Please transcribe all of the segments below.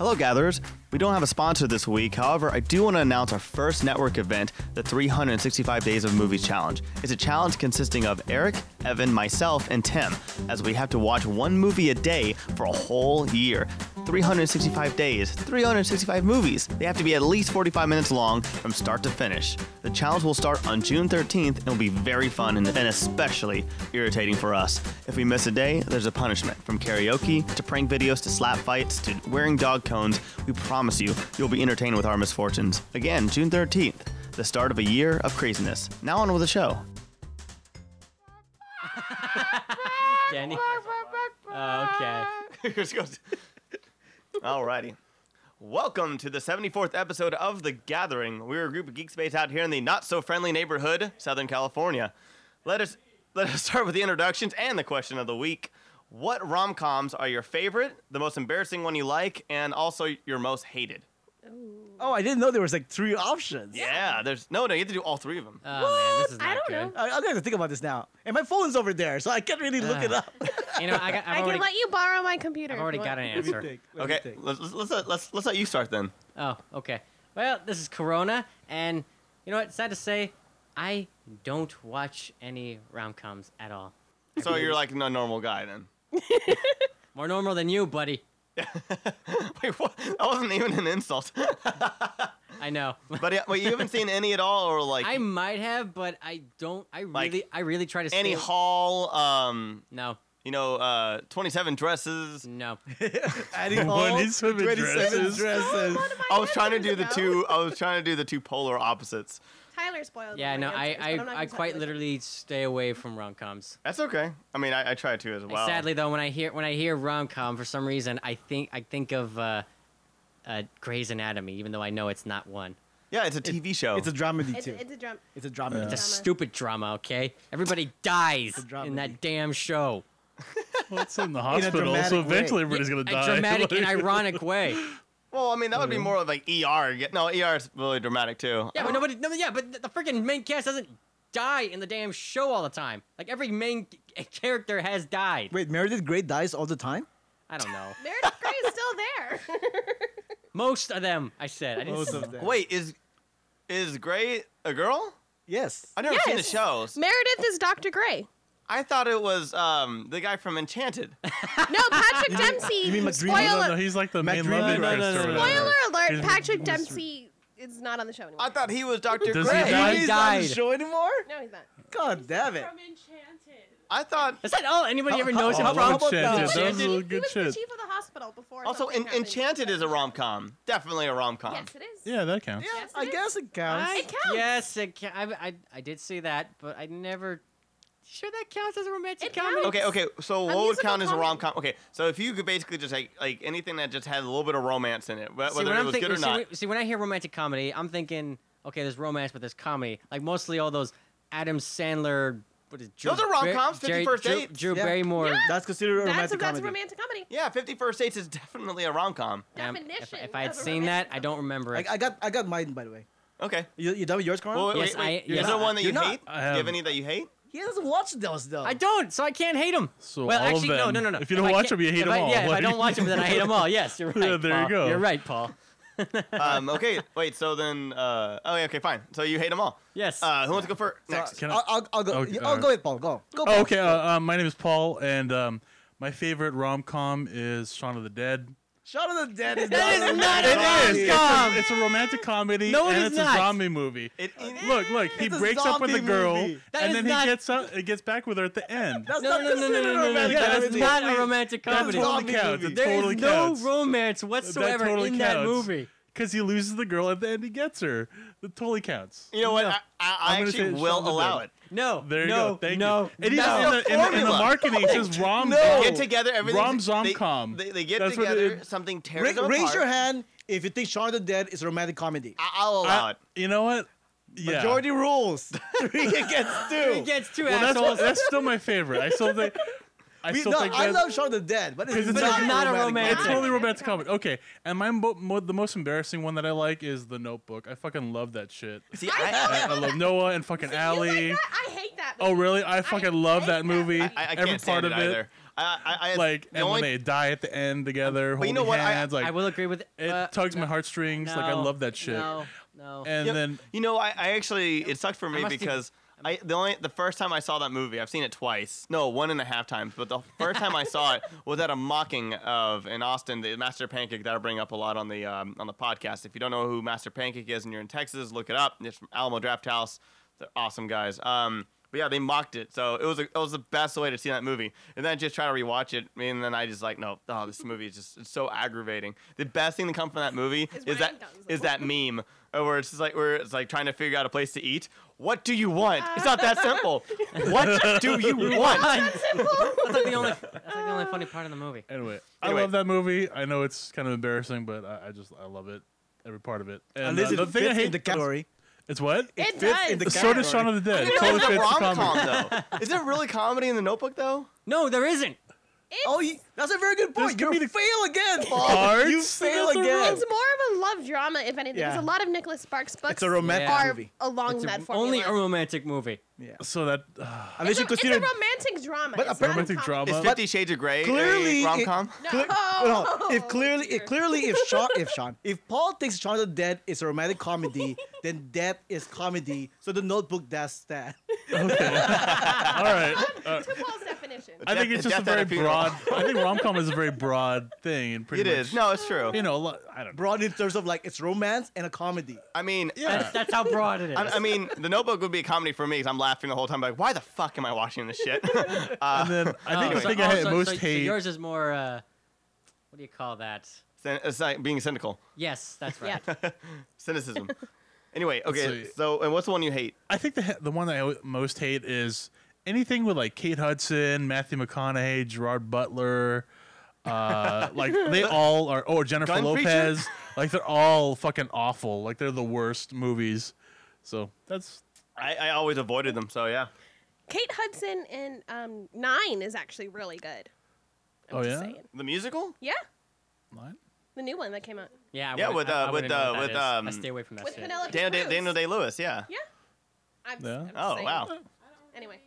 Hello, gatherers. We don't have a sponsor this week. However, I do want to announce our first network event, the 365 Days of Movies Challenge. It's a challenge consisting of Eric, Evan, myself, and Tim, as we have to watch one movie a day for a whole year. 365 days, 365 movies. They have to be at least 45 minutes long from start to finish. The challenge will start on June 13th and will be very fun and, and especially irritating for us. If we miss a day, there's a punishment from karaoke to prank videos to slap fights to wearing dog cones. We promise you, you'll be entertained with our misfortunes. Again, June 13th, the start of a year of craziness. Now on with the show. Danny. Oh, okay. Alrighty. Welcome to the 74th episode of The Gathering. We're a group of geeks based out here in the not so friendly neighborhood, Southern California. Let us let us start with the introductions and the question of the week. What rom-coms are your favorite, the most embarrassing one you like, and also your most hated? Oh, I didn't know there was like three options. Yeah, there's no no, you have to do all three of them. Oh man, this is not I don't good. know. I, I'm gonna have to think about this now. And my phone's over there, so I can't really look it Ah. up. You know, I got. I've I already, can let you borrow my computer. I've already if you got an want. Let me answer. think, let me Okay, think. let's, let's, let's, let's, let's let you start then. Oh, okay. Well, this is Corona, and you know what? Sad to say, I don't watch any rom coms at all. So you're like a normal guy then. More normal than you, buddy. Wait, what? That wasn't even an insult. I know. But yeah, wait, you haven't seen any at all, or like I might have, but I don't. I Like, really, I really try to. any stay- Hall, um, No, you know, uh, 27 dresses. no. Adding all 27 27 dresses. dresses. One I was trying to do answers, the two. I was trying to do the two polar opposites. Tyler spoiled. Yeah, no. I, answers, but I'm I, not I gonna quite tell you. literally stay away from rom coms. That's okay. I mean, I, I try to as well. Sadly, though, when I hear when I hear rom com, for some reason, I think I think of uh, uh, Grey's Anatomy, even though I know it's not one. yeah, it's a TV show. It's a dramedy It's, too. it's a drum. It's a dramedy. It's a stupid drama, okay? Everybody dies a dramedy. in that damn show. Well, it's in the hospital, dramatic so way. eventually everybody's gonna a die. dramatic and ironic way. Well, I mean, that would be more of like ER. No, ER is really dramatic too. Yeah, but nobody. No, yeah, but the freaking main cast doesn't die in the damn show all the time. Like every main character has died. Wait, Meredith Grey dies all the time? I don't know. Meredith Grey is still there. Most of them, I said. I didn't. Most of them. Wait, is is Gray a girl? Yes. I've never seen the shows. Meredith is Dr. Grey. I thought it was um the guy from Enchanted. No, Patrick Dempsey. you mean McDreamy? spoiler, no, no, no, he's like the Mac main Dreamy? love No, interest no, no, or no. whatever. spoiler alert, He's- Patrick Mr. Dempsey is not on the show anymore. I thought he was Dr. Does he Gray. die? He's not on the died. show anymore? no, he's not. God damn it. from Enchanted. I thought Is that all anybody ever How- knows him how- from? how about Enchanted. that? That was Enchanted? a He good was the shit. chief of the hospital before. also something en- happened. Enchanted is a rom com. Definitely a rom com. Yes, it is. Yeah, that counts. Yeah, Yes, it I is. guess it counts. It counts. Yes, it ca- I, I, I did see that, but I never. Sure, that counts as a romantic It comedy. counts. Okay, okay. So A what would musical count as a comedy. rom com? Okay, so if you could basically just like like anything that just had a little bit of romance in it, wh- See, whether when it I'm was thinking, good or see, not. when- see, when I hear romantic comedy, I'm thinking, okay, there's romance, but there's comedy. Like mostly all those Adam Sandler. What is Drew Those are rom-coms, Bar- 51st Jerry- Drew, Dates. Drew Yeah. Barrymore. Yeah. That's considered a That's, a, romantic that's a comedy. romantic comedy. Yeah, Fifty First Dates is definitely a rom com. Um, if, Definition if I had of a seen that, romantic I don't remember I, it. I got I got mine by the way. Okay. You, you done with yours, Carl? Well, wait, Yes, wait, wait. I- yes. Is there one that you You're not. hate? I Do you have- have any that you hate? He doesn't watch those though. I don't, so I can't hate him. So well, all of actually, no, them. no, no, no. If you don't I watch them, you hate if them I- all. Yeah, if I don't watch them, then I hate them all. Yes, you're right. Yeah, there you go. You're right, Paul. Um, okay, wait. So then, uh, oh yeah, okay, fine. So you hate them all. Yes. Uh, who wants to go first? Next. Can I- I'll, I'll, I'll go. Okay, I'll alright. go with Paul. Go. Go. Paul. Oh, okay, uh, uh, my name is Paul, and um, my favorite rom com is Shaun of the Dead. Shaun of the Dead is That is not a a It is. rom-com. It's a, it's a romantic comedy, No, it and is it's not. a zombie movie. It, it- Look, look, he It's a breaks up with the zombie girl, movie. That and is then not- he gets up, he gets back with her at the end. That's No, not no, no, no, no, considered no, a no, no. romantic That's comedy. not a romantic That comedy. totally zombie counts. movie. It There totally is counts. no romance whatsoever that totally in counts. that movie. Because he loses the girl at the end, he gets her. That totally counts. you know what? No. I, I, I actually will Shaun of the allow it. No, There you no, go. Thank no, you. Is no. in, the, in, the, in the marketing. It says rom. No. They get together. Everything. Rom zom-com. They, they get That's together. it- something tears Ra- raise apart. your hand if you think Shaun of the Dead is a romantic comedy. I, I'll allow I- it. You know what? Yeah. Majority rules. Three against two. He gets two well, that's, that's still my favorite. I still think. I We- still no, think I love Shaun of the Dead, but it's, it's not, not a romantic romantic- It's comedy. totally romantic comedy. Okay, and my mo- mo- the most embarrassing one that I like is The Notebook. I fucking love that shit. See, I I, I, I love Noah and fucking You Allie. like that? I hate that. Oh really? I fucking love hate that that movie. movie. I, I Every can't stand part it of it. either. I, I, I like and only, when they die at the end together, But you holding know what, I- hands, like I will agree with it uh, tugs no, my heartstrings. like I love that shit. No, no. And you, then you know, I, I actually it sucked for me must have- because I the only the first time I saw that movie, I've seen it twice. No, one and a half times. But the first time I saw it was at a mocking of in Austin, the Master Pancake that I bring up a lot on the um, on the podcast. If you don't know who Master Pancake is and you're in Texas, look it up. It's from Alamo Drafthouse. They're awesome guys. Um, but yeah, they mocked it, so it was a, it was the best way to see that movie. And then I just try to rewatch it, and then I just like, no, oh, this movie is just it's so aggravating. The best thing to come from that movie Is is that is that meme where it's just like where it's like trying to figure out a place to eat. What do you want? It's not that simple. what do you want? That's like the only. That's like the only funny part of the movie. Anyway, Anyway. I love that movie. I know it's kind of embarrassing, but I, I just I love it. Every part of it. And Unless uh, it the thing I hate in the category. It's what? It fits does. in the so does Shaun of the Dead. It It's totally a fits the rom comedy. com though. Is there really comedy in the Notebook though? No, there isn't. It's, Oh, you, that's a very good point. There's You comedic fail again, Paul. parts. You fail again. it's more of a love drama, if anything. Yeah. There's a lot of Nicholas Sparks books. It's a romantic Yeah. are movie. along It's a- that formula. only a romantic movie. Yeah. So that uh, Unless it's, you a, it's a romantic drama. But it's a romantic comedy. drama. Is Fifty Shades of Grey clearly a rom it- com? No. Cle- no, if clearly, if clearly, if Sean, if Sean, if Paul thinks Shaun of the Dead is a romantic comedy, then Death is comedy. So the Notebook does that. Okay. All right. Uh, to Paul's definition. I think it's just a death very funeral. broad. I think rom com is a very broad thing, and pretty It much, is. No, it's true. You know, a lot, I don't know. Broad in terms of like it's romance and a comedy. I mean, Yeah. That's, that's how broad it is. I, I mean, the Notebook would be a comedy for me because I'm laughing the whole time. Like, why the fuck am I watching this shit? Uh, And then I think Oh, the so- thing I hate also- most so, so hate. yours is more. Uh, what do you call that? it's like being cynical, Yes, that's right. Yeah. cynicism. anyway, okay. see. So, and what's the one you hate? I think the the one that I w- most hate is anything with like Kate Hudson, Matthew McConaughey, Gerard Butler. Uh, like they all are, or Jennifer Gun Preacher? Lopez. Like they're all fucking awful. Like they're the worst movies. So that's I, I always avoided them. So yeah. Kate Hudson in um, Nine is actually really good. I'm Oh, yeah? saying. The musical? Yeah, what? the new one that came out Yeah, I Yeah, wouldn't- with, I- I uh, with, uh, with, is. um, I stay away from that with shit. Penelope Daniel, Cruz. Day- Daniel Day Lewis. Yeah. Yeah. I'm, Yeah. I'm Oh saying. wow. Anyway,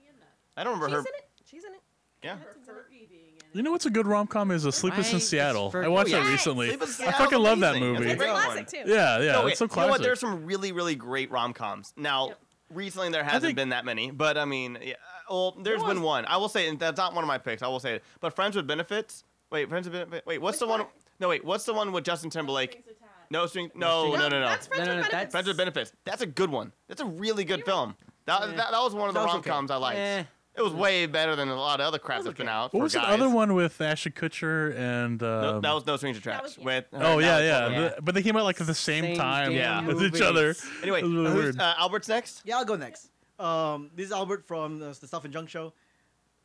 I don't she's remember in her. it. She's in it. Yeah. Hudson's in it. You know what's a good rom com is a Sleepless in Right, it's Seattle. for- I watched oh, that recently. Sleepless in I Seattle's fucking love that amazing. movie. It's a great Classic too. Yeah, yeah, No, it's so wait, you know classic. what? There's some really, really great rom coms. Now, Yep. recently there hasn't think- been that many, but I mean, yeah, well, there's been one. I will say, and that's not one of my picks. I will say it. But Friends with Benefits. Wait, Friends with Benefits. Wait, what's the one? one? No, wait, what's the one with Justin Timberlake? No string. No, strings no, no, no. That's Friends No, no, with no, Benefits. Friends with Benefits. That's a good one. That's a really good film. That, that, that was one of the That was rom okay. coms I liked. Eh. It was way better than a lot of other crap was that's been okay. out. what for was guys. the other one with Ashton Kutcher and? No, Um, that was No Strings Attached. was- yeah. With oh yeah, yeah. Yeah. The- but they came out like at the same, Same time damn as each other. Anyway, It was really who's, uh, Albert's next. Yeah, I'll go next. Um, this is Albert from the, the Stuff and Junk Show.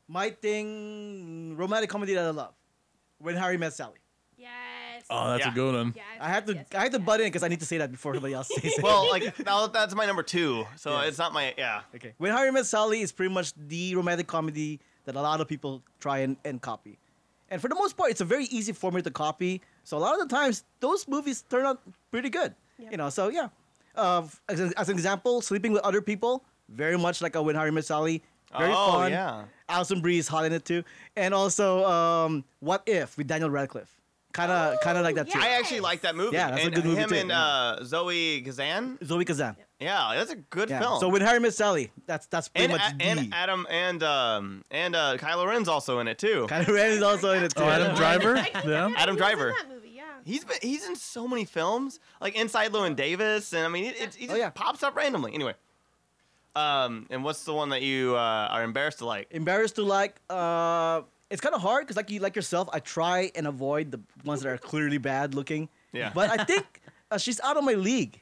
My thing, romantic comedy that I love. When Harry Met Sally. Yes. Oh, that's Yeah. a good one. Yes, I had to, yes, I had to butt in because I need to say that before somebody else says it. Well, like now that's my number two, so Yeah. it's not my yeah. Okay. When Harry Met Sally is pretty much the romantic comedy that a lot of people try and, and copy. And for the most part, it's a very easy formula to copy. So a lot of the times, those movies turn out pretty good. Yeah. You know, so yeah. Uh, as, an- as an example, sleeping with other people, very much like a When Harry Met Sally. Very oh fun. yeah. Alison Brie is hot in it too. And also, um, What If with Daniel Radcliffe. Kind of, Oh, kind of like that too. yeah. I actually like that movie. Yeah, that's a good movie him too, and yeah. uh, Zoe Kazan. Zoe Kazan. Yeah, that's a good Yeah. film. So When Harry Met Sally, that's that's pretty and, much A- the. and Adam and um and uh, Kylo Ren's also in it too. Kylo Ren is also in it too. Oh, Adam Driver. I forget Yeah. he Adam was Driver. In that movie, yeah. He's been he's in so many films, like Inside Llewyn Davis, and I mean, it, it, he Oh, yeah. pops up randomly. Anyway, um, and what's the one that you uh, are embarrassed to like? embarrassed to like uh it's kind of hard because like you like yourself i try and avoid the ones that are clearly bad looking Yeah. but i think uh, she's out of my league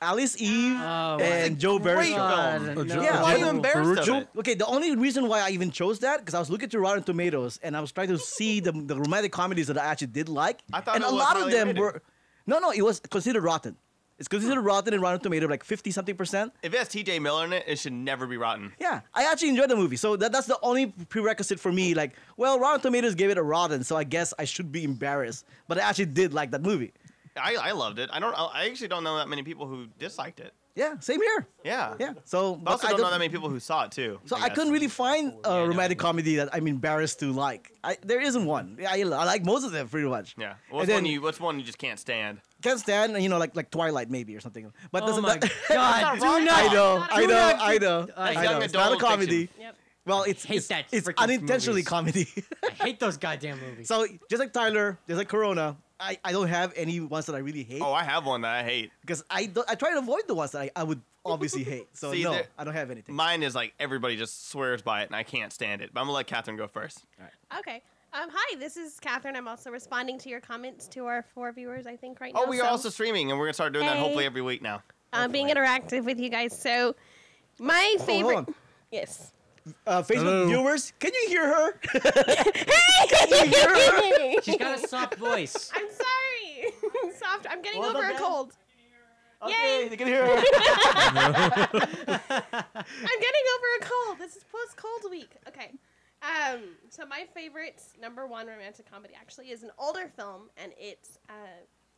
alice eve Oh, and joe great Barry. film. God, Oh, no. Yeah, Why are you embarrassed of it? okay the only reason why i even chose that because i was looking through rotten tomatoes and i was trying to see the, the romantic comedies that i actually did like I thought and it a was lot of them rated. were no no it was considered rotten it's considered rotten in rotten tomatoes like 50 something percent If it has T.J. Miller in it, it should never be rotten. Yeah, I actually enjoyed the movie. So that, that's the only prerequisite for me. Like, well, Rotten Tomatoes gave it a rotten, so I guess I should be embarrassed. But I actually did like that movie. I, I loved it. I don't. I actually don't know that many people who disliked it. Yeah, same here. Yeah. Yeah. So, I but also I don't, know don't- that many people who saw it too. So I guess. couldn't really find a no. romantic comedy that I'm embarrassed to like. I, there isn't one. I, I like most of them pretty much. Yeah. What's then one you? What's one you just can't stand? Can't stand, you know, like like Twilight maybe or something. But Oh doesn't my that- god! Do wrong. not. I know, Not I a know, comedy. I know, I know. It's not a comedy. Yep. Well, it's hate it's, that it's unintentionally movies. comedy. I hate those goddamn movies. so just like Tyler, just like Corona, I, I don't have any ones that I really hate Oh, I have one that I hate. because I don't, I try to avoid the ones that I, I would obviously hate. So See, no, there- I don't have anything. Mine is like everybody just swears by it, and I can't stand it. But I'm gonna let Catherine go first. All right. Okay. Um, hi, this is Catherine. I'm also responding to your comments to our four viewers, I think, right now. Oh, we are so also streaming, and we're gonna start doing that hopefully every week now. um, being interactive with you guys. So, my hold favorite. on. Yes. Uh, Facebook Hello. viewers, can you hear her? Hey! Can you hear her? She's got a soft voice. I'm sorry. Soft. I'm getting Well over a cold. Okay, Yay. you can hear her. I'm getting over a cold. This is post cold week. Okay. Um, so my favorite number one romantic comedy actually is an older film, and it's uh,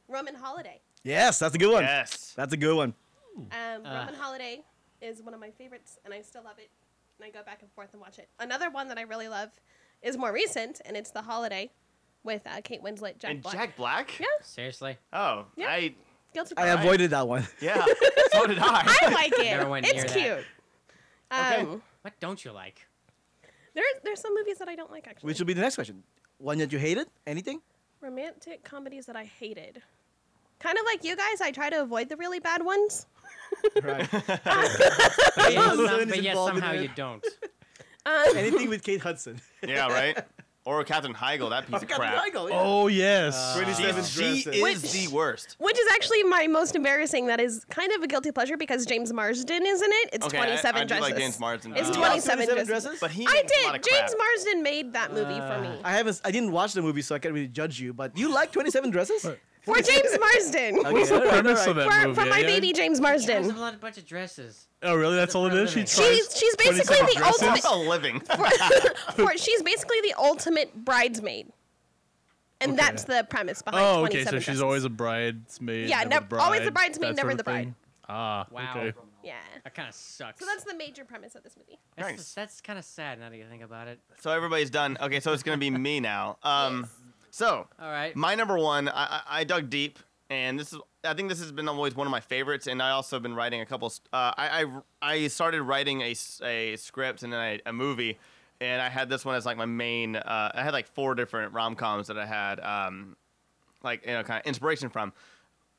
Roman Holiday. yes, that's a good one. Yes. That's a good one. Um, Ah. Roman Holiday is one of my favorites, and I still love it. And I go back and forth and watch it. Another one that I really love is more recent, and it's The Holiday with uh, Kate Winslet, Jack and Black. Jack Black? Yeah, Seriously? Oh, Yeah. I guilty I avoided that one. yeah. so did I. I like it. Never went it's near that. cute. Okay. Um, What don't you like? There's there's some movies that I don't like actually. Which will be the next question. One that you hated? Anything? romantic comedies that I hated. Kind of like you guys, I try to avoid the really bad ones. Right. But yet, some- but yet somehow you don't. Um, Anything with Kate Hudson. yeah, right. Or Katherine Heigl, that piece of Captain crap. Heigl, yeah. Oh yes. Uh, Pretty she dresses. is Which- the worst. which is actually my most embarrassing. That is kind of a guilty pleasure because James Marsden is in it. It's Okay, I- 27 I, do dresses. like James Marsden. It's Uh, 27 27 dresses. dresses? But he I makes a lot did. of crap. James Marsden made that movie for Uh, me. I haven't. I didn't watch the movie, so I can't really judge you. But you like 27 dresses? For James Marsden. What's the premise of that For, movie? for my yeah? baby James She has Marsden. a lot of bunch of dresses. Oh really? That's all it is. She She's- tries. She's she's basically the dresses? ultimate. That's a living. For, for, she's basically the ultimate bridesmaid, and Okay. that's the premise behind. Oh, okay. 27 So she's dresses. always a bridesmaid. Yeah, never nev- always the bridesmaid, that never sort of the bride. thing. Ah, Wow. okay. Yeah. That kind of sucks. So that's the major premise of this movie. that's, Nice. that's kind of sad now that you think about it. So everybody's done. Okay, so it's gonna be me now. Um, so All right. my number one, I, I, I dug deep, and this is I think this has been always one of my favorites, and I also have been writing a couple. Uh, I, I I started writing a, a script and then a, a movie, and I had this one as like my main. Uh, I had like four different rom coms that I had, um, like you know, kind of inspiration from.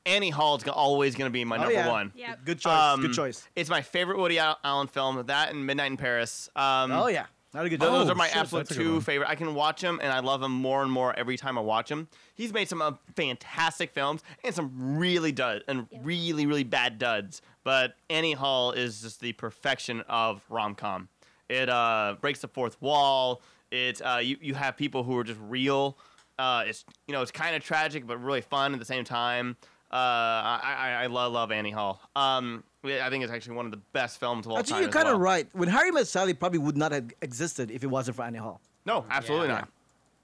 Annie Hall is always gonna be my number Oh, number yeah. one. Yep. Good choice. Um, good choice. It's my favorite Woody Allen film. That and Midnight in Paris. Um, Oh yeah, not a good those. Oh, are my shit, absolute that's a good two one. favorite. I can watch him and I love him more and more every time I watch him. He's made some uh, fantastic films and some really dud and Yeah. really really bad duds. But Annie Hall is just the perfection of rom com. It uh, breaks the fourth wall. It uh, you you have people who are just real. Uh, it's you know it's kind of tragic but really fun at the same time. Uh, I, I, I love love Annie Hall. Um, I think it's actually one of the best films of all I think time. you're kind of well. right. When Harry Met Sally probably would not have existed if it wasn't for Annie Hall. No, absolutely Yeah. not.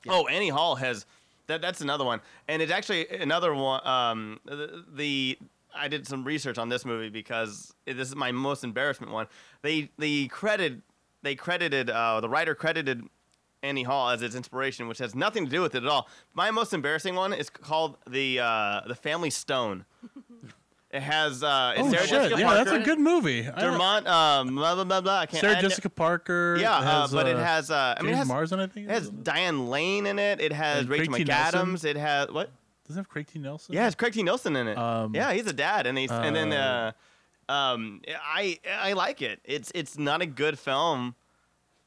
Oh, Annie Hall has that. That's another one, and it's actually another one. Um, the, the I did some research on this movie because it- this is my most embarrassment one. They they credit they credited uh, the writer credited Annie Hall as its inspiration, which has nothing to do with it at all. My most embarrassing one is called the uh, the Family Stone. It has uh, it's Oh Sarah shit! Jessica Yeah, Parker, that's a good movie. Dermot, um, blah blah blah blah. I can't. Sarah I- Jessica Parker. Yeah, uh, has, but it uh, has. Uh, I mean, it James has, Marsden. I think it has Diane Lane in it. It has Rachel Craig? McAdams. It has what? Doesn't it have Craig T. Nelson? Yeah, it's Craig T. Nelson in it. Um, yeah, he's a dad, and he's and then uh, uh, um, I I like it. It's it's not a good film,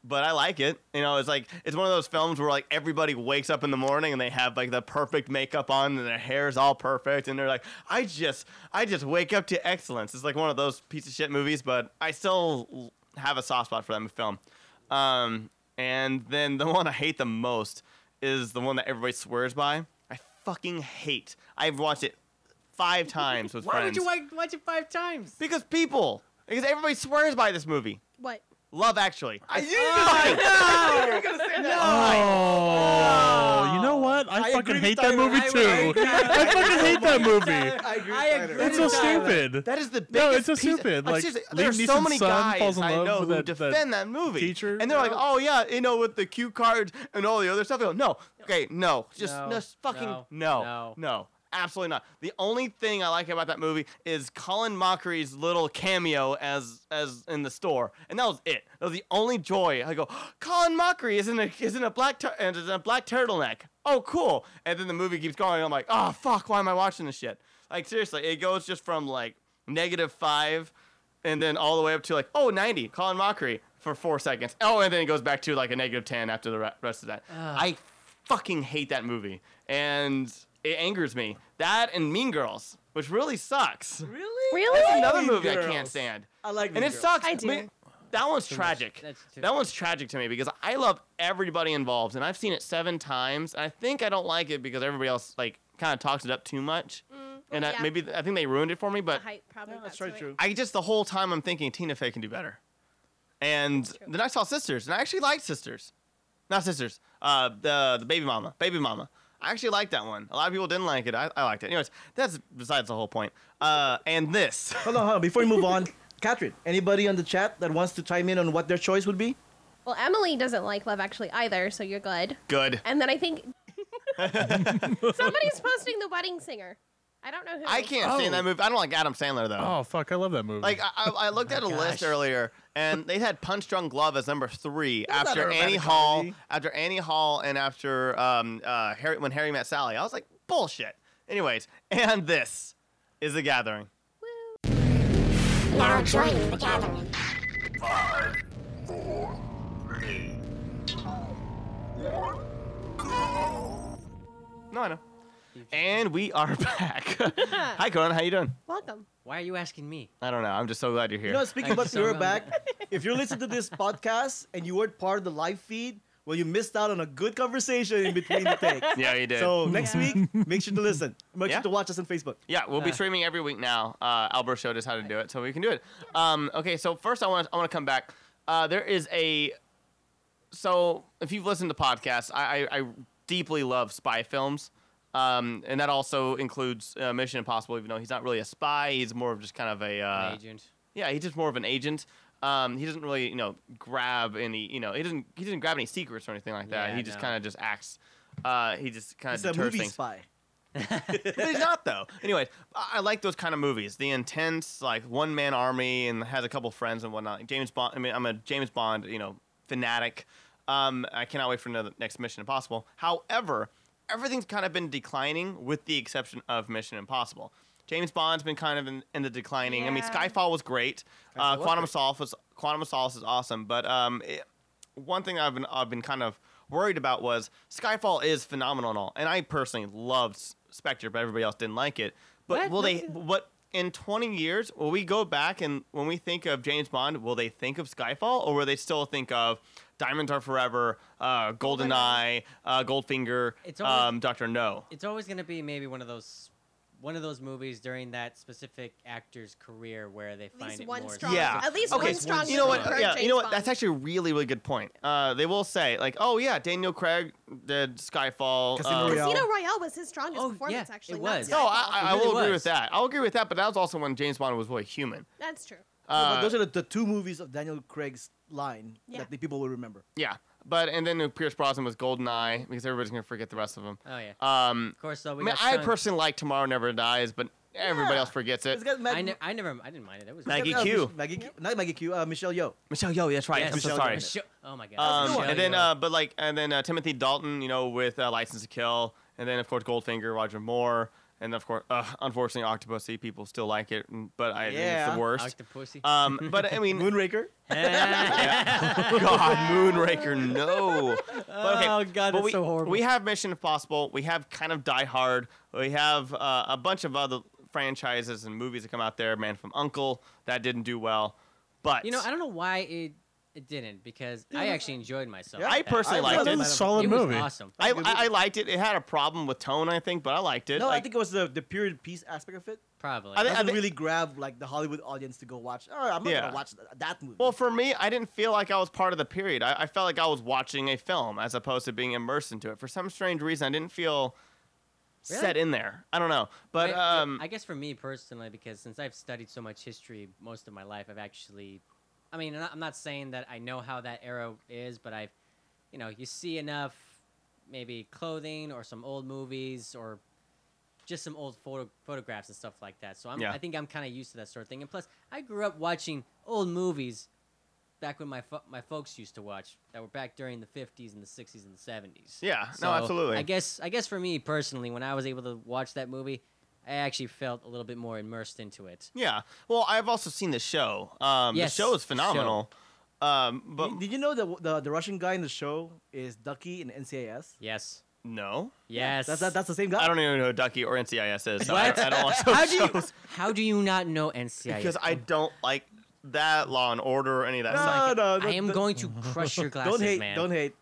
but I like it. You know, it's like it's one of those films where like everybody wakes up in the morning and they have like the perfect makeup on and their hair is all perfect, and they're like, I just I just wake up to excellence. It's like one of those piece of shit movies, but I still have a soft spot for that film. Um, and then the one I hate the most is the one that everybody swears by. I fucking hate. I've watched it five times with Why friends. would you watch, watch it five times? Because people, because everybody swears by this movie. What? Love Actually. I, Oh, you know what? I, I fucking hate that movie I- too. I agree. I fucking hate that movie. I agree. I agree. It's so Tyler. stupid. that is the biggest No, it's so piece- stupid. Like, Like, there are so many guys falls in I know who that- that defend that, movie, teacher. and they're like, "Oh yeah, you know, with the cue cards and all the other stuff." I go, no, okay, no, just No, just fucking no, no, no. Absolutely not. The only thing I like about that movie is Colin Mochrie's little cameo as as in the store, and that was it. That was the only joy. I go, Colin Mochrie is in a is in a black tur- and is a black turtleneck. Oh, cool. And then the movie keeps going. And I'm like, oh fuck, why am I watching this shit? Like seriously, it goes just from like negative five and then all the way up to like oh 90 colin mochrie for four seconds oh and then it goes back to like a negative 10 after the rest of that i fucking hate that movie and it angers me that and mean girls which really sucks Really? Really? that's another Mean movie i can't stand I like and Mean it Girls. sucks I do. mean, that one's Too much. tragic That's too- that one's tragic to me because i love everybody involved and i've seen it seven times and i think i don't like it because everybody else like kind of talks it up too much and I, yeah. maybe i think they ruined it for me The but hype probably. Yeah, that's got very to it. true. I just the whole time I'm thinking Tina Fey can do better. And then I saw Sisters, and I actually liked Sisters. Not Sisters. Uh, the the Baby Mama, Baby Mama. I actually liked that one. A lot of people didn't like it. I, I liked it. Anyways, that's besides the whole point. Uh, and this. Hold on, hold on. Before we move on, Catherine, anybody on the chat that wants to chime in on what their choice would be? Well, Emily doesn't like Love Actually either, so you're good. Good. And then I think somebody's posting The Wedding Singer. I don't know who. I can't Oh. stand that movie. I don't like Adam Sandler though. Oh fuck, I love that movie. Like I, I I looked at a list earlier, and they had Punch Drunk Love as number three That's not after a romantic Annie Hall, comedy. after Annie Hall, and after um uh Harry when Harry met Sally. I was like bullshit. Anyways, and this is the Gathering. Now join the gathering. No, I know. And we are back. Hi, Conan. How you doing? Welcome. Why are you asking me? I don't know. I'm just so glad you're here. You know, speaking Thank about you so you're much. back, if you're listening to this podcast and you weren't part of the live feed, well, you missed out on a good conversation in between the takes. yeah, you did. So next Yeah. week, make sure to listen. Make Yeah. sure to watch us on Facebook. Yeah, we'll be Uh. streaming every week now. Uh, Albert showed us how to do it, so we can do it. Um, okay, so first I want to I want to come back. Uh, there is a so if you've listened to podcasts, I, I, I deeply love spy films, um, and that also includes uh, Mission Impossible. Even though he's not really a spy, he's more of just kind of a uh, agent. yeah, he's just more of an agent. Um, he doesn't really, you know, grab any, you know, he doesn't he doesn't grab any secrets or anything like that. Yeah, he just no. kind of just acts. Uh, he just kind It's of a deters movie things. spy. but he's not though. Anyways, I, I like those kind of movies. The intense, like one man army, and has a couple friends and whatnot. Like James Bond. I mean, I'm a James Bond, you know, fanatic. Um, I cannot wait for another next Mission Impossible. However, everything's kind of been declining, with the exception of Mission Impossible. James Bond's been kind of in, in the declining. I mean, Skyfall was great. Uh, Skyfall was Quantum great. Solace was Quantum of Solace is awesome, but um, it, one thing I've been I've been kind of worried about was Skyfall is phenomenal and all, and I personally loved Spectre, but everybody else didn't like it. But What? will they? Nothing- What in 20 years will we go back and when we think of James Bond, will they think of Skyfall or will they still think of Diamonds Are Forever, uh, GoldenEye, uh, Goldfinger, It's always- um, Doctor No? It's always gonna be maybe one of those, one of those movies during that specific actor's career where they At find least it one more. strong. Yeah. At least Okay, one strong. you know what? movie Yeah, James you know what? Bond. That's actually a really, really good point. Uh, they will say like, "Oh yeah, Daniel Craig did Skyfall." Casino um, Royale. Casino Royale was his strongest Oh, performance, yeah, actually. it not was. No, Skyfall. I, I, I It really will agree was. with that. I'll agree with that, but that was also when James Bond was really human. That's true. No, Uh, but those are the, the two movies of Daniel Craig's line Yeah. that the people will remember. yeah, but and then Pierce Brosnan was GoldenEye because everybody's gonna forget the rest of them. Oh yeah. Um, Of course, though. I mean, I personally like Tomorrow Never Dies, but everybody Yeah. else forgets it. Mag- I, ne- I never, I didn't mind it. It was Maggie Q. Mich- Maggie Q. Not Maggie Q. Uh, Michelle Yeoh. Michelle Yeoh, that's right. Yes, I'm so sorry. Michelle- Oh my god. Um, Michelle and then, uh, but like, and then uh, Timothy Dalton, you know, with uh, License to Kill, and then of course Goldfinger, Roger Moore, and of course, uh, unfortunately, Octopussy. People still like it, mm, but I think it's the worst. Octopussy. Um, but I mean, Moonraker. God, Moonraker, no. But okay, Oh, God, but that's we, so horrible. We have Mission Impossible. We have kind of Die Hard. We have uh, a bunch of other franchises and movies that come out there. Man from Uncle that didn't do well, but You know, I don't know why it it didn't because I actually enjoyed myself. Yeah. I personally I liked it. it was a solid it was movie. awesome. I, I, I liked it. It had a problem with tone, I think, but I liked it. No, I Like, think it was the, the period piece aspect of it. probably. I think- doesn't think- really grab like the Hollywood audience to go watch. All right, I'm not Yeah. gonna watch th- that movie. Well, for me, I didn't feel like I was part of the period. I, I felt like I was watching a film as opposed to being immersed into it. For some strange reason, I didn't feel Really? set in there. I don't know, but I- I- um, I guess for me personally, because since I've studied so much history most of my life, I've actually, I mean, I'm not- saying that I know how that era is, but I've, you know, you see enough, maybe clothing or some old movies or just some old photo photographs and stuff like that. So I'm, Yeah. I think I'm kind of used to that sort of thing. And plus, I grew up watching old movies back when my fo- my folks used to watch that were back during the 50s and the 60s and the 70s. yeah, So, no, absolutely. I guess I guess for me personally, when I was able to watch that movie, I actually felt a little bit more immersed into it. yeah. Well, I've also seen the show. Um, Yes, the show is show. phenomenal. Um, but did, did you know the, the the Russian guy in the show is Ducky in NCIS? Yes. no, Yes. That's that, that's the same guy. I don't even know who Ducky or NCIS is. So What? I don't watch those how do you how do you not know NCIS? because I don't like that Law and Order or any of that no, stuff. no, no, I am no, going to crush your glasses, Don't hate, man. don't hate.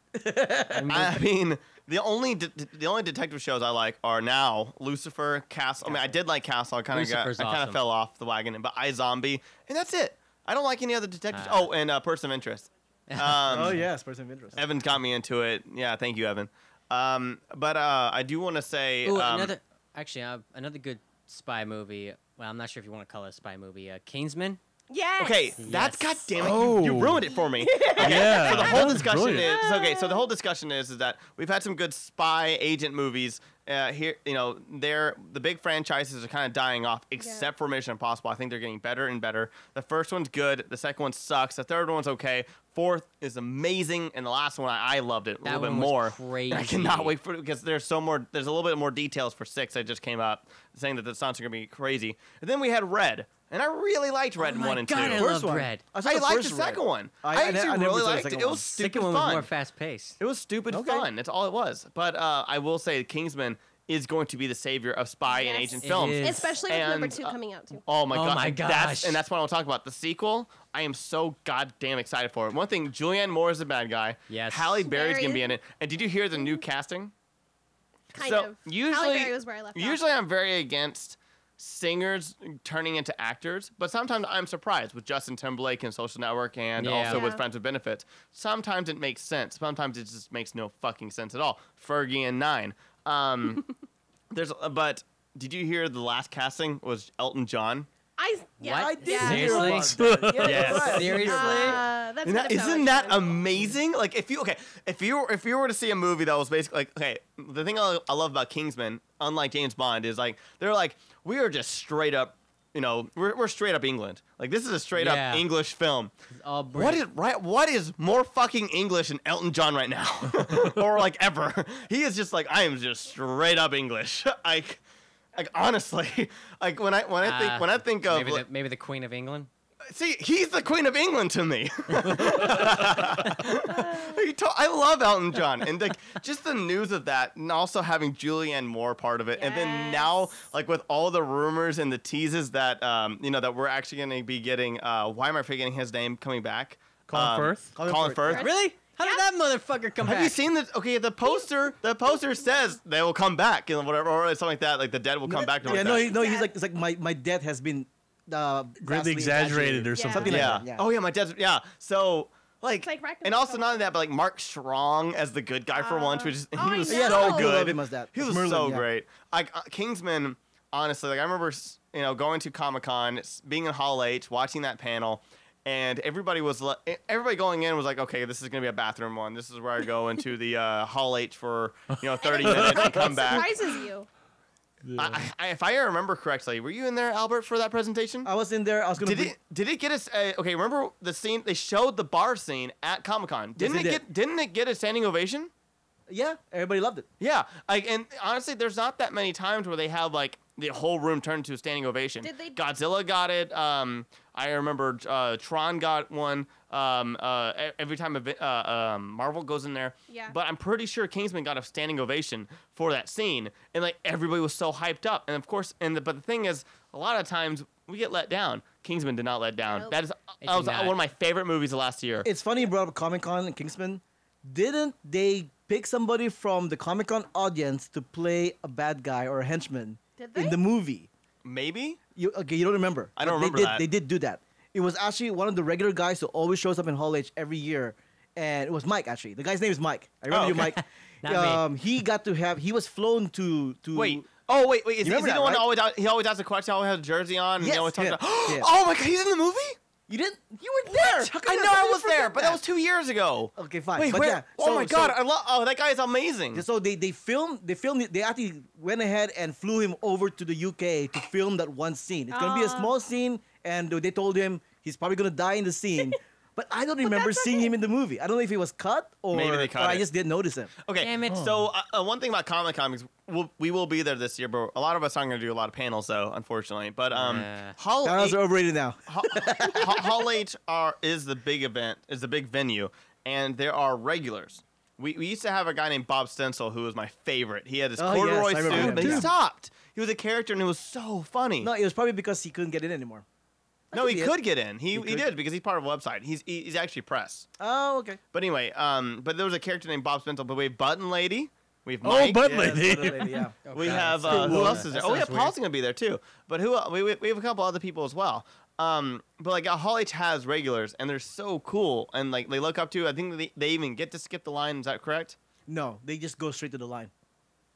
I'm I mean, the only de- the only detective shows I like are now Lucifer, Castle. I mean, I did like Castle. I kind of got, I kind of awesome. fell off the wagon, but I Zombie, and that's it. I don't like any other detectives. oh, and uh, Person of Interest. Um, oh yes, person of interest. Evan's got me into it. Yeah, thank you, Evan. Um, but uh, I do want to say, Ooh, um, another actually uh, another good spy movie. Well, I'm not sure if you want to call it a spy movie. Uh, Kingsman. Yes. Okay, that's Yes. God damn it! You, you Oh. ruined it for me. Yeah. so the that whole was discussion brilliant. is okay. So the whole discussion is is that we've had some good spy agent movies. Uh, here, you know, they're the big franchises are kind of dying off, except for Mission Impossible. I think they're getting better and better. The first one's good. The second one sucks. The third one's okay. Fourth is amazing, and the last one I, I loved it a That little bit one was more. crazy. I cannot wait for it because there's so more. There's a little bit more details for six that just came up, saying that the stunts are gonna be crazy. And then we had Red, and I really liked Red Oh my one and God, two. I First loved one. Red. I, saw I the liked first the Red. second one. I- I, I ne- actually I never really saw the liked second it. It one. was stupid Second one was fun. more fast paced. It was stupid Okay. fun. That's all it was. But uh, I will say, Kingsman is going to be the savior of spy and Yes. agent It films. is. Especially with number And, two uh, coming out too. Oh my Oh god! my and That's, gosh. and that's what I'll talk about. The sequel. I am so goddamn excited for it. One thing, Julianne Moore is the bad guy. Yes. Halle Berry's Berry gonna be in it. And did you hear the new casting? Kind so of. usually, Halle Berry was where I left off. usually I'm very against singers turning into actors, but sometimes I'm surprised with Justin Timberlake and Social Network and Yeah. also with Friends with Benefits. Sometimes it makes sense. Sometimes it just makes no fucking sense at all. Fergie and Nine. Um, there's, but did you hear the last casting was Elton John? I yeah. What? I did Yeah. Seriously? about. Yeah, Yes. Seriously? Uh, that's Isn't that, isn't like that amazing? Like if you okay, if you if you were to see a movie that was basically like okay, the thing I, I love about Kingsman, unlike James Bond, is like they're like we are just straight up, you know, we're, we're straight up England. Like this is a straight Yeah. up English film. What is right? What is more fucking English than Elton John right now, or like ever? He is just like I am just straight up English. like, like honestly, like when I when I think Uh, when I think of maybe the, maybe the Queen of England? See, he's the Queen of England to me. I love Elton John, and like just the news of that, and also having Julianne Moore part of it, and then now like with all the rumors and the teases that um you know that we're actually going to be getting. Uh, why am I forgetting his name coming back? Colin Um, Firth? Colin, Colin Firth. Firth. Really? How did that motherfucker come back? Have back? you seen the? Okay, the poster. The poster says they will come back, and whatever, or something like that. Like the dead will come back. Yeah, like no, he, no, he's like, it's like my, my death has been uh, Greatly exaggerated or Yeah. something. Something like yeah. that, yeah. Oh yeah, my dad's yeah. So like, It's like Record and also Store. not only that, but like Mark Strong as the good guy for Uh, once, which is he oh, I was know. Yes, so I do good. love him as that. He was Merlin, so yeah. great. Like uh, Kingsman, honestly, like I remember s- you know going to Comic Con, being in Hall H, watching that panel. And everybody was le- e, everybody going in was like, okay, this is gonna be a bathroom one. This is where I go into the uh, Hall H for you know 30 minutes and come back. Surprises you. I, I, if I remember correctly, were you in there, Albert, for that presentation? I was in there. I was gonna. Did bring- it? Did it get us? Uh, okay, remember the scene? They showed the bar scene at Comic Con. Didn't it it did. get? Didn't it get a standing ovation? Yeah, everybody loved it. Yeah. Like, and honestly, there's not that many times where they have like the whole room turned to a standing ovation. Did they- Godzilla got it. Um, I remember uh, Tron got one. Um, uh, e- every time a uh, um, Marvel goes in there. Yeah. But I'm pretty sure Kingsman got a standing ovation for that scene, and like everybody was so hyped up. And of course, and the, but the thing is, a lot of times we get let down. Kingsman did not let down. Nope. That is that was not. one of my favorite movies of last year. It's funny you brought up Comic Con and Kingsman. Didn't they pick somebody from the Comic Con audience to play a bad guy or a henchman Did in the movie? Maybe. You okay? You don't remember? I don't But remember they did, that. They did do that. It was actually one of the regular guys who always shows up in Hall H every year, and it was Mike. Actually, the guy's name is Mike. I remember Oh, you, okay. Mike. Not me. um, he got to have. He was flown to to. Wait. Oh wait, wait. Is, You is he the that, one that right? always he always asks a question? Always has a jersey on. And Yes, he always talks yeah, about. yeah. Oh my god, he's in the movie. You didn't. You were there. How I know I was there, forget but that was two years ago. Okay, fine. Wait, but where? yeah. oh so- my god, so- I love. Oh, that guy is amazing. So they they filmed they filmed they actually went ahead and flew him over to the UK to film that one scene. It's gonna be a Ah. small scene, and they told him he's probably gonna die in the scene. but I don't remember seeing okay. him in the movie. I don't know if he was cut or, Maybe they cut or I it. just didn't notice him. Okay, Damn it. so uh, uh, one thing about Comic Con is we'll, we will be there this year, but a lot of us aren't going to do a lot of panels though, unfortunately. But um, Yeah. Hall Panels H- are overrated now. Hall, Hall- Hall H are, is the big event, is the big venue, and there are regulars. We, we used to have a guy named Bob Stencil who was my favorite. He had this Oh, yes, corduroy I remember suit, him, but he yeah. stopped. He was a character and it was so funny. No, it was probably because he couldn't get in anymore. That no, he be it. could get in. He, he, could? did because he's part of a website. He's he- he's actually press. Oh, okay. But anyway, um, but there was a character named Bob Stencil. But we have Button Lady. We have Oh, Mike. but Yes, lady. lady, yeah. Oh, We God, have uh, who else is there? That Oh, yeah, sounds Paul's gonna be there too. But who? We, we we have a couple other people as well. Um, but like uh, Hall H has regulars, and they're so cool, and like they look up to. I think they, they even get to skip the line. Is that correct? No, they just go straight to the line.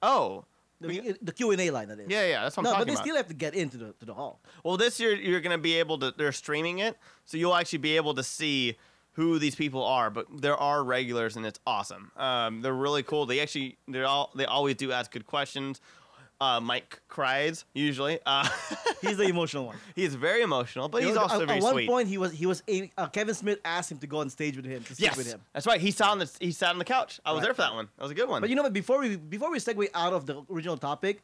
Oh, The, We- the Q and A line that is. yeah, yeah. That's what I'm talking about. No, but they about. still have to get into the to the hall. well, this year you're gonna be able to. They're streaming it, so you'll actually be able to see who these people are. But there are regulars, and it's awesome. Um, they're really cool. They actually they all they always do ask good questions. Uh, Mike cries usually. Uh, He's the emotional one. he's very emotional, but he's also at, very at one sweet. point he was he was a, uh, Kevin Smith asked him to go on stage with him to sit Yes, with him. that's right. He sat on the he sat on the couch. I was Right. there for that one. That was a good one. But you know what? Before we before we segue out of the original topic,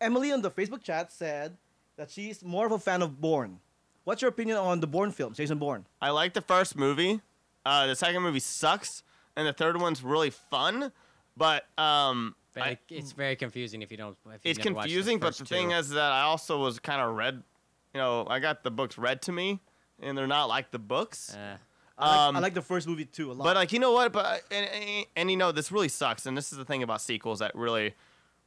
Emily on the Facebook chat said that she's more of a fan of Bourne. What's your opinion on the Bourne films, Jason Bourne? I like the first movie. Uh, the second movie sucks, and the third one's really fun. But um, Very, I- it's very confusing if you don't. If you've it's never watched confusing. But first the thing is that I also was kind of read. You know, I got the books read to me, and they're not like the books. Uh, I like, Um, I like the first movie too a lot. But like you know what? But and, and, and you know this really sucks. And this is the thing about sequels that really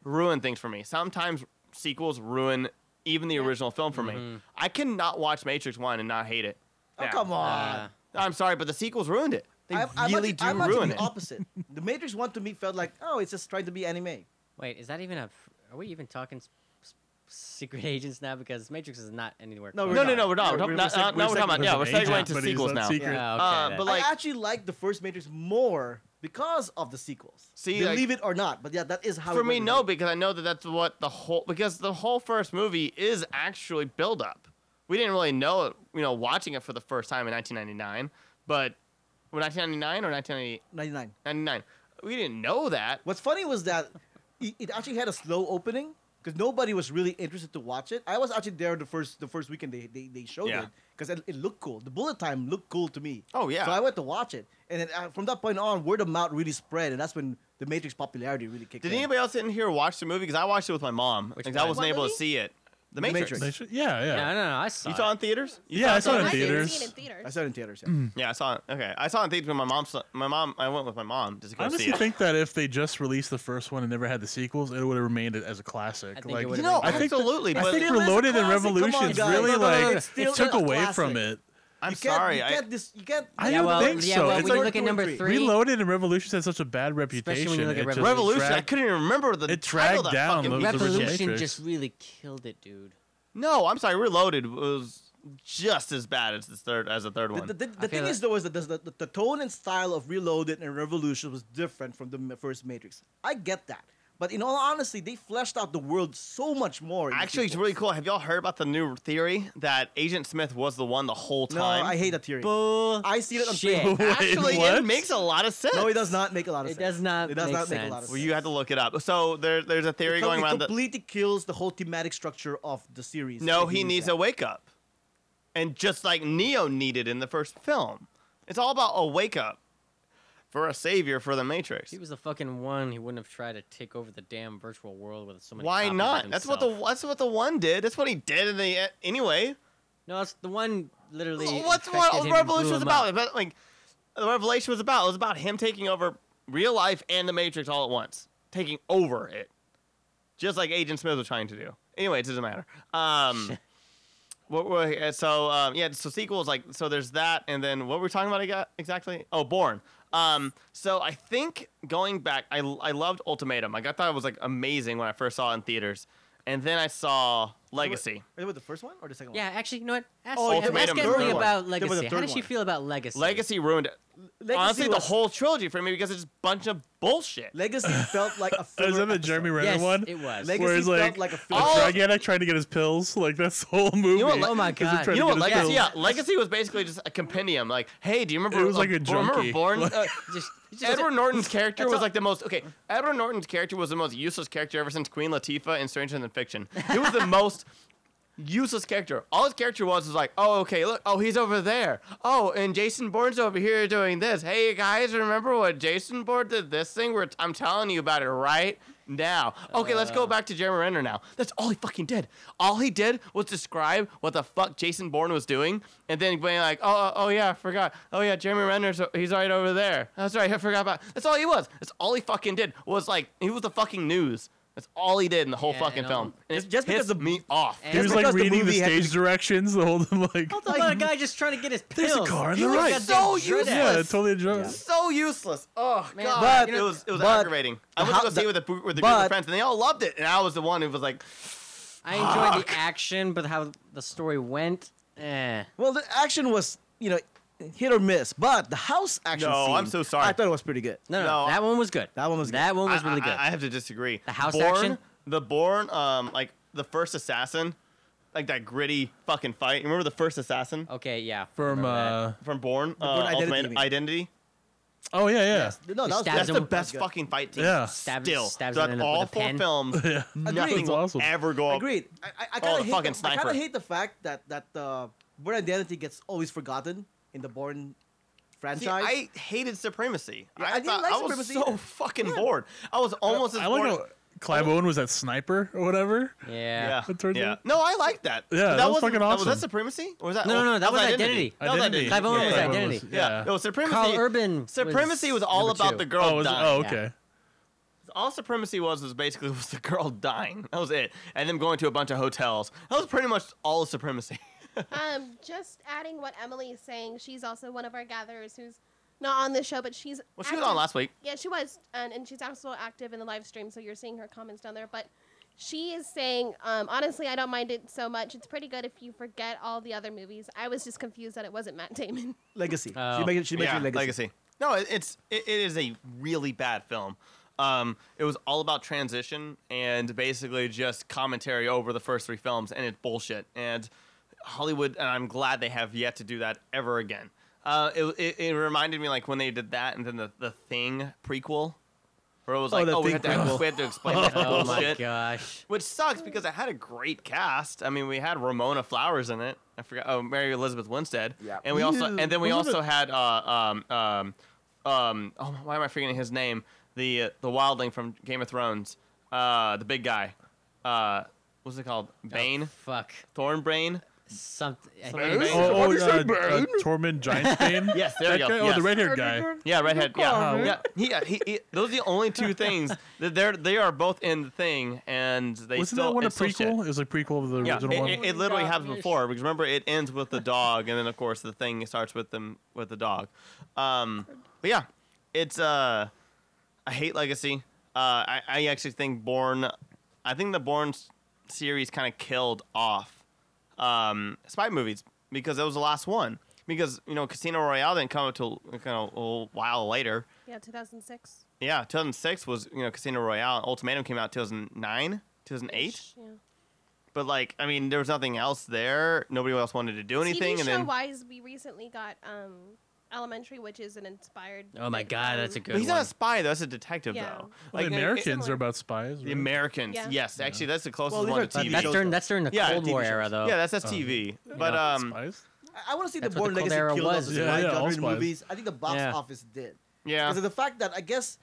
ruin things for me. Sometimes sequels ruin even the original film for Mm-hmm. me. I cannot watch Matrix One and not hate it. oh Yeah. come on. uh, I'm sorry, but the sequels ruined it. They I'm, I'm really actually, I'm do ruin the it. opposite. the Matrix one to me felt like oh, it's just trying to be anime. wait, is that even a? f- Are we even talking s- s- secret agents now? Because Matrix is not anywhere. No, close. No, We're no, not. no, we're not. We're, We're- talking- we're not- seg- we're talking about segueing yeah, we're to segueing to sequels now. secret. Yeah, okay. Uh, but like- I actually like the first Matrix more because of the sequels. See, believe like- it or not, but yeah, that is how. For it me, no, with because I know that that's what the whole because the whole first movie is actually build up. We didn't really know it, you know, watching it for the first time in 1999, but 1999 or 1999, 99. 99. we didn't know that. What's funny was that it, it actually had a slow opening because nobody was really interested to watch it. I was actually there the first the first weekend they they, they showed Yeah. it because it, it looked cool. The bullet time looked cool to me. Oh, yeah. So I went to watch it, and then uh, from that point on, word of mouth really spread, and that's when the Matrix popularity really kicked Did in. anybody else in here watch the movie? Because I watched it with my mom. Which Because I one? wasn't What able to movie? see it. The The Matrix. Matrix. Yeah, yeah. Yeah, no, no, I saw. You saw it in theaters? You Yeah, I saw it in I didn't theaters. see it in theaters. I saw it in theaters. Yeah. Mm. Yeah, I saw it. Okay, I saw it in theaters with my mom. saw- My mom. I went with my mom just to go I see honestly it. think that if they just released the first one and never had the sequels, it would have remained as a classic. I think it like, would've you know, been I think absolutely. I but think Still a Reloaded and classic. Come on, Revolutions guys. really No, no, no, like it's still it took a away from it. I'm you can't, sorry. You I, can't, dis- you can't. I Yeah, don't well, think yeah, so. well, It's when you look at number three, Reloaded and Revolutions had such a bad Especially reputation. when you look at it just Revolution. I couldn't even remember the It title of dragged that fucking the- piece the of original shit. Revolution just really killed it, dude. No, I'm sorry. Reloaded was just as bad as the third as the third one. the, the, I the thing like- is, though, is that the, the, the tone and style of Reloaded and Revolution was different from the first Matrix. I get that. But in all honesty, they fleshed out the world so much more. Actually, it's really cool. Have y'all heard about the new theory that Agent Smith was the one the whole No, time? I hate that theory. Bull- I see it on Shit. Facebook. Wait, Actually, what? it makes a lot of sense. No, it does not make a lot of It sense. does not It does make not make a lot sense. of Well, sense. you had to look it up. So there, there's a theory It going around it that completely kills the whole thematic structure of the series. no, if you he use needs that. a wake up, and just like Neo needed in the first film, it's all about a wake up for a savior for the Matrix. He was the fucking one, he wouldn't have tried to take over the damn virtual world with so many. Why copies of not? That's what the himself. that's what the one did. That's what he did in the e- anyway. No, it's the one literally. What's infected what and Revolution blew was him about? up. About like the Revelation was about. It was about him taking over real life and the Matrix all at once, taking over it. just like Agent Smith was trying to do. Anyway, it doesn't matter. Um, what were uh, so um, yeah? So sequels like so. There's that, and then what were we talking about aga- exactly? Oh, Bourne. Um, so I think going back, I I loved Ultimatum. Like I thought it was like amazing when I first saw it in theaters, and then I saw Legacy. Are you with the first one or the second one? Yeah, actually, you know what? Ask, Oh, ask Emily third one. about There was a Legacy. How third did she feel about Legacy? Legacy ruined one? Legacy honestly the whole trilogy for me because it's just a bunch of bullshit. Legacy felt like a filler Is that the. Jeremy Renner Yes, one? it was. Legacy Where he's felt like, like a a filler. Oh. gigantic trying to get his pills. Like that's the whole movie. You know what, Oh my 'Cause he's God. You know what Legacy? Yeah, Legacy was basically just a compendium. Like, hey, do you remember? It was like a remember junkie. Bourne? Like- Uh, Just, just Edward Norton's character was like the most okay. Edward Norton's character was the most useless character ever since Queen Latifah in Stranger Than Fiction. He was the most useless character. All his character was was like, oh okay, look, oh he's over there. Oh, and Jason Bourne's over here doing this. Hey guys, remember what Jason Bourne did this thing? Where I'm telling you about it right now. Okay, let's go uh. back to Jeremy Renner now. That's all he fucking did. All he did was describe what the fuck Jason Bourne was doing, and then being like, oh, oh, oh yeah, I forgot. Oh yeah, Jeremy Renner's he's right over there. That's right, I forgot about. That's all he was. That's all he fucking did was like he was the fucking news. That's all he did in the whole Yeah, fucking and, film. And just- it just because pissed the- me off. And- He was like because the reading the, movie had to stage directions the whole time. Like, It's about a guy just trying to get his pills. There's a car on He the was right. so Goddamn useless. yeah, totally a joke. So useless. Oh Man, god, but- it was it was but aggravating. I the went to go see it the- with a with a group but- of friends, and they all loved it, and I was the one who was like, I enjoyed the action, but how the story went, eh. Well, the action was, you know, hit or miss, but the house action No, scene, I'm so sorry. I thought it was pretty good. No, no, No, that one was good. That one was good. That one was I, really I- good. I, have to disagree. The house Bourne, action? the Bourne, um, like the first assassin, like that gritty fucking fight. You remember the first assassin okay, yeah. From remember that. uh, from Bourne? Bourne uh, Identity, Ultimate mean? Identity. oh yeah, yeah, No, that was stabs That's him the with- best good. fucking fight team. Yeah. Stabs- Still, stabs throughout him in a- all with a four pen. films, yeah. nothing That's will awesome. ever go up. Agreed. I, I, I Oh, kind the of hate the, I kind sniper. of hate the fact that that uh, Bourne Identity gets always forgotten in the Bourne See, franchise. I hated Supremacy. Yeah, I I, didn't thought like I was Supremacy so either. fucking bored. I was almost as I like bored. how Clive Owen was that sniper or whatever. Yeah. yeah, It turns yeah. out- No, I like that. Yeah, But that was fucking that- Was that Supremacy? Or was that? No, no, no, that was Identity. Identity. That was Identity. Identity. Clive Owen yeah, was yeah. Identity. Yeah. Yeah. No, Supremacy. Karl Urban. Supremacy was, all about two. the girl Oh, was dying. oh, yeah. okay. All Supremacy was was basically was the girl dying. That was it, and them going to a bunch of hotels. That was pretty much all of Supremacy. Um, just adding what Emily is saying, she's also one of our gatherers who's not on the show, but she's. Well, she was on last week. Yeah, she was, and, and she's also active in the live stream, so you're seeing her comments down there. But she is saying, um, honestly, I don't mind it so much. It's pretty good if you forget all the other movies. I was just confused that it wasn't Matt Damon. Legacy. Oh. She made, she yeah, mentioned Legacy. No, it, it's it, it is a really bad film. Um, it was all about transition and basically just commentary over the first three films, and it's bullshit. And Hollywood, and I'm glad they have yet to do that ever again. Uh, it, it, it reminded me like when they did that, and then the the Thing prequel, where it was Oh, like, the oh, we Thing have, to, prequel. we have to explain this Oh my bullshit. gosh. Which sucks because it had a great cast. I mean, we had Ramona Flowers in it. I forgot. Oh, Mary Elizabeth Winstead. Yeah. And we also and then we Wasn't also had uh, um um um oh why am I forgetting his name? The uh, the wildling from Game of Thrones. Uh, the big guy. Uh, what's it called? Bane. Oh, fuck. Thornbrain. Something. I Bane? think- Oh, What oh is uh, that, uh, Tormund Giantsbane. Yes, there you go. guy? Oh, the red-haired guy. Yeah, redhead. Yeah, Carmen. yeah. He, uh, he, he, those are the only two things that they're they are both in the thing, and they Wasn't still that one a it's still shit. prequel? It was a prequel of the Yeah, original it, one. it, it literally Dog happens before because remember it ends with the dog, and then of course the thing starts with them with the dog. Um, but yeah, it's uh, I hate Legacy. Uh, I I actually think Bourne, I think the Bourne series kind of killed off um spy movies because that was the last one. Because you know Casino Royale didn't come until kind of a while later. Yeah, 2006. Yeah, 2006 was you know Casino Royale. Ultimatum came out 2009, 2008. Yeah. But like, I mean, there was nothing else there. Nobody else wanted to do anything, TV and show then. wise, we recently got um, Elementary, which is an inspired. Oh my like, god, that's a um, good But he's one. not a spy though. That's a detective Yeah. though. Well, the it- it- Americans are about spies. the? Americans. Yeah. Yes, actually, that's the closest Well, these one are to TV TV. that's shows, during that's during the Yeah, Cold TV War shows. era though. Yeah, that's Oh. STV. Yeah, But um, spies. I, I want to see That's the what Bourne the Cold Legacy Era killed off was. the Yeah, spy yeah, all genre spies. movies. I think the box Yeah. office did. yeah, Because of the fact that I guess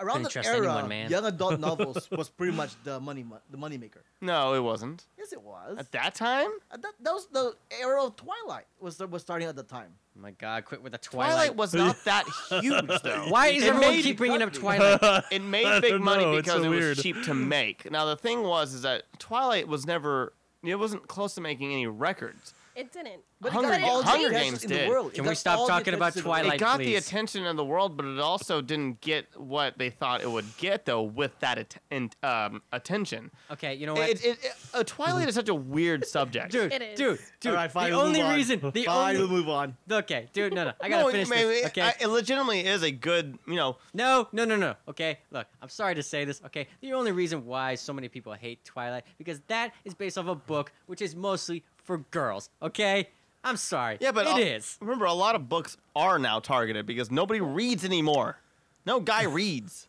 around Couldn't that trust era, anyone, man. young adult novels was pretty much the money mo- the money maker. No, it wasn't. Yes, it was. At that time, Uh, that, that was the era of Twilight was was starting at the time. Oh my God, quit with the Twilight, Twilight. was not that huge though. Why does It everyone made- keep bringing up. Twilight? It made big don't money know, it's because so it was cheap to make. Now the thing was is that Twilight was never. It wasn't close to making any records. It didn't. But Hunger it got all Games- the Hunger Games in did. the world. Can we stop talking about attention in the world. Twilight? it got the attention of the world, but it also didn't get what they thought it would get though with that at- and, um, attention. Okay, you know what? It, it, it, uh, Twilight is such a weird subject. dude, It is. dude, dude. All right, fine, the we'll only move on. reason, the fine, only. we'll move on. Okay, dude, no, no, I gotta no, finish maybe- this. Okay. I- it legitimately is a good, you know. No, no, no, no. Okay, look, I'm sorry to say this. Okay, the only reason why so many people hate Twilight because that is based off a book which is mostly for girls. Okay, I'm sorry. Yeah, but it al- is. Remember, a lot of books are now targeted because nobody reads anymore. No guy reads.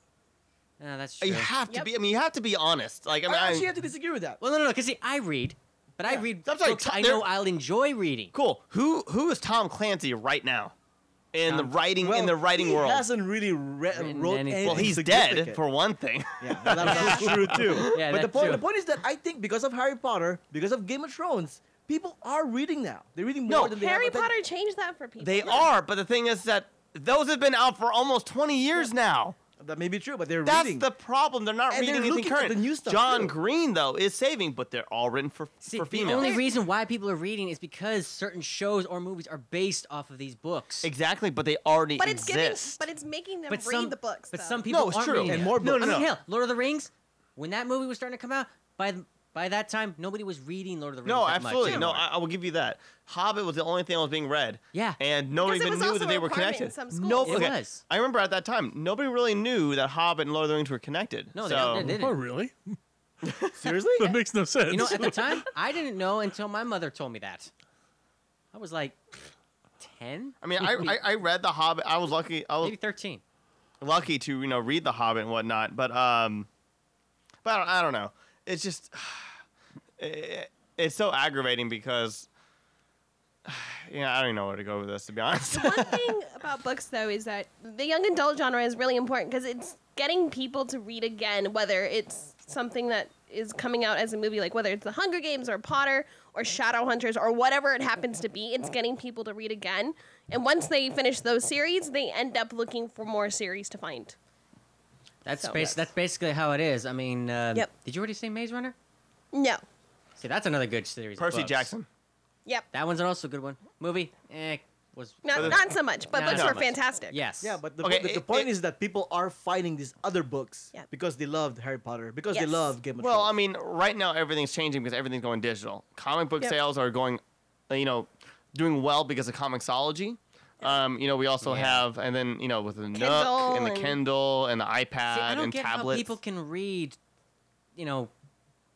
Yeah, that's true. You have to Yep. be. I mean, you have to be honest. Like, I I, mean, I- actually have to disagree with that. Well, no, no, no. Cause see, I read, but I Yeah. read I'm sorry, books Tom- I know I'll enjoy reading. cool. Who who is Tom Clancy right now in the Tom- writing in the writing he world? hasn't really re- Written wrote anything. anything Well, he's dead for one thing. Yeah, well, that's true too. Yeah, but the point too. the point is that I think because of Harry Potter, because of Game of Thrones, people are reading now. They're reading No, more than they Harry have at that- Potter changed that for people. They are, but the thing is that those have been out for almost 20 years now. That may be true, but they're reading That's reading. the problem. They're not And reading they're anything looking at current. the new stuff, John too. Green though is saving, but they're all written for See, for the only reason why people are reading is because certain shows or movies are based off of these books. exactly, but they already But it's giving, but it's making them But read some, the books. but though. some people it's aren't true. reading And it. more No, books. no, I mean, no. hell, Lord of the Rings, when that movie was starting to come out, by by that time nobody was reading Lord of the Rings. No, that absolutely. Much No. I, I will give you that. Hobbit was the only thing that was being read. Yeah. And nobody Because even knew that they were connected. No. It okay. was. I remember at that time, nobody really knew that Hobbit and Lord of the Rings were connected. No, they- so, they didn't. Oh, really? Seriously? That makes no sense. You know, at the time, I didn't know until my mother told me that. I was like ten. I mean, I, I I read the Hobbit. I was lucky. I was maybe thirteen. lucky to you know read the Hobbit and whatnot, but um, but I don't, I don't know. It's just it, it's so aggravating because yeah, I don't even know where to go with this to be honest. One thing about books, though, is that the young adult genre is really important because it's getting people to read again, whether it's something that is coming out as a movie, like whether it's The Hunger Games or Potter or Shadowhunters or whatever it happens to be. It's getting people to read again. And once they finish those series, they end up looking for more series to find. That's So- bas- that's basically how it is. I mean, uh, Yep. did you already say Maze Runner? No. See, that's another good series. of Percy books. Jackson. Yep. That one's also a good one. Movie, eh, was Not, But- not so much, but Not books so were much. fantastic. yes. Yeah, but the, Okay, the, the it- point it- is that people are finding these other books Yeah. because they loved Harry Potter, because they Yes. love Game of Well, I Thrones. mean, right now everything's changing because everything's going digital. Comic book Yep. sales are going, uh, you know, doing well because of Comixology. Um, you know, we also Yeah. have, and then you know, with the Nook Kindle and the and- Kindle and the See, I iPad don't and get tablets. how people can read. You know,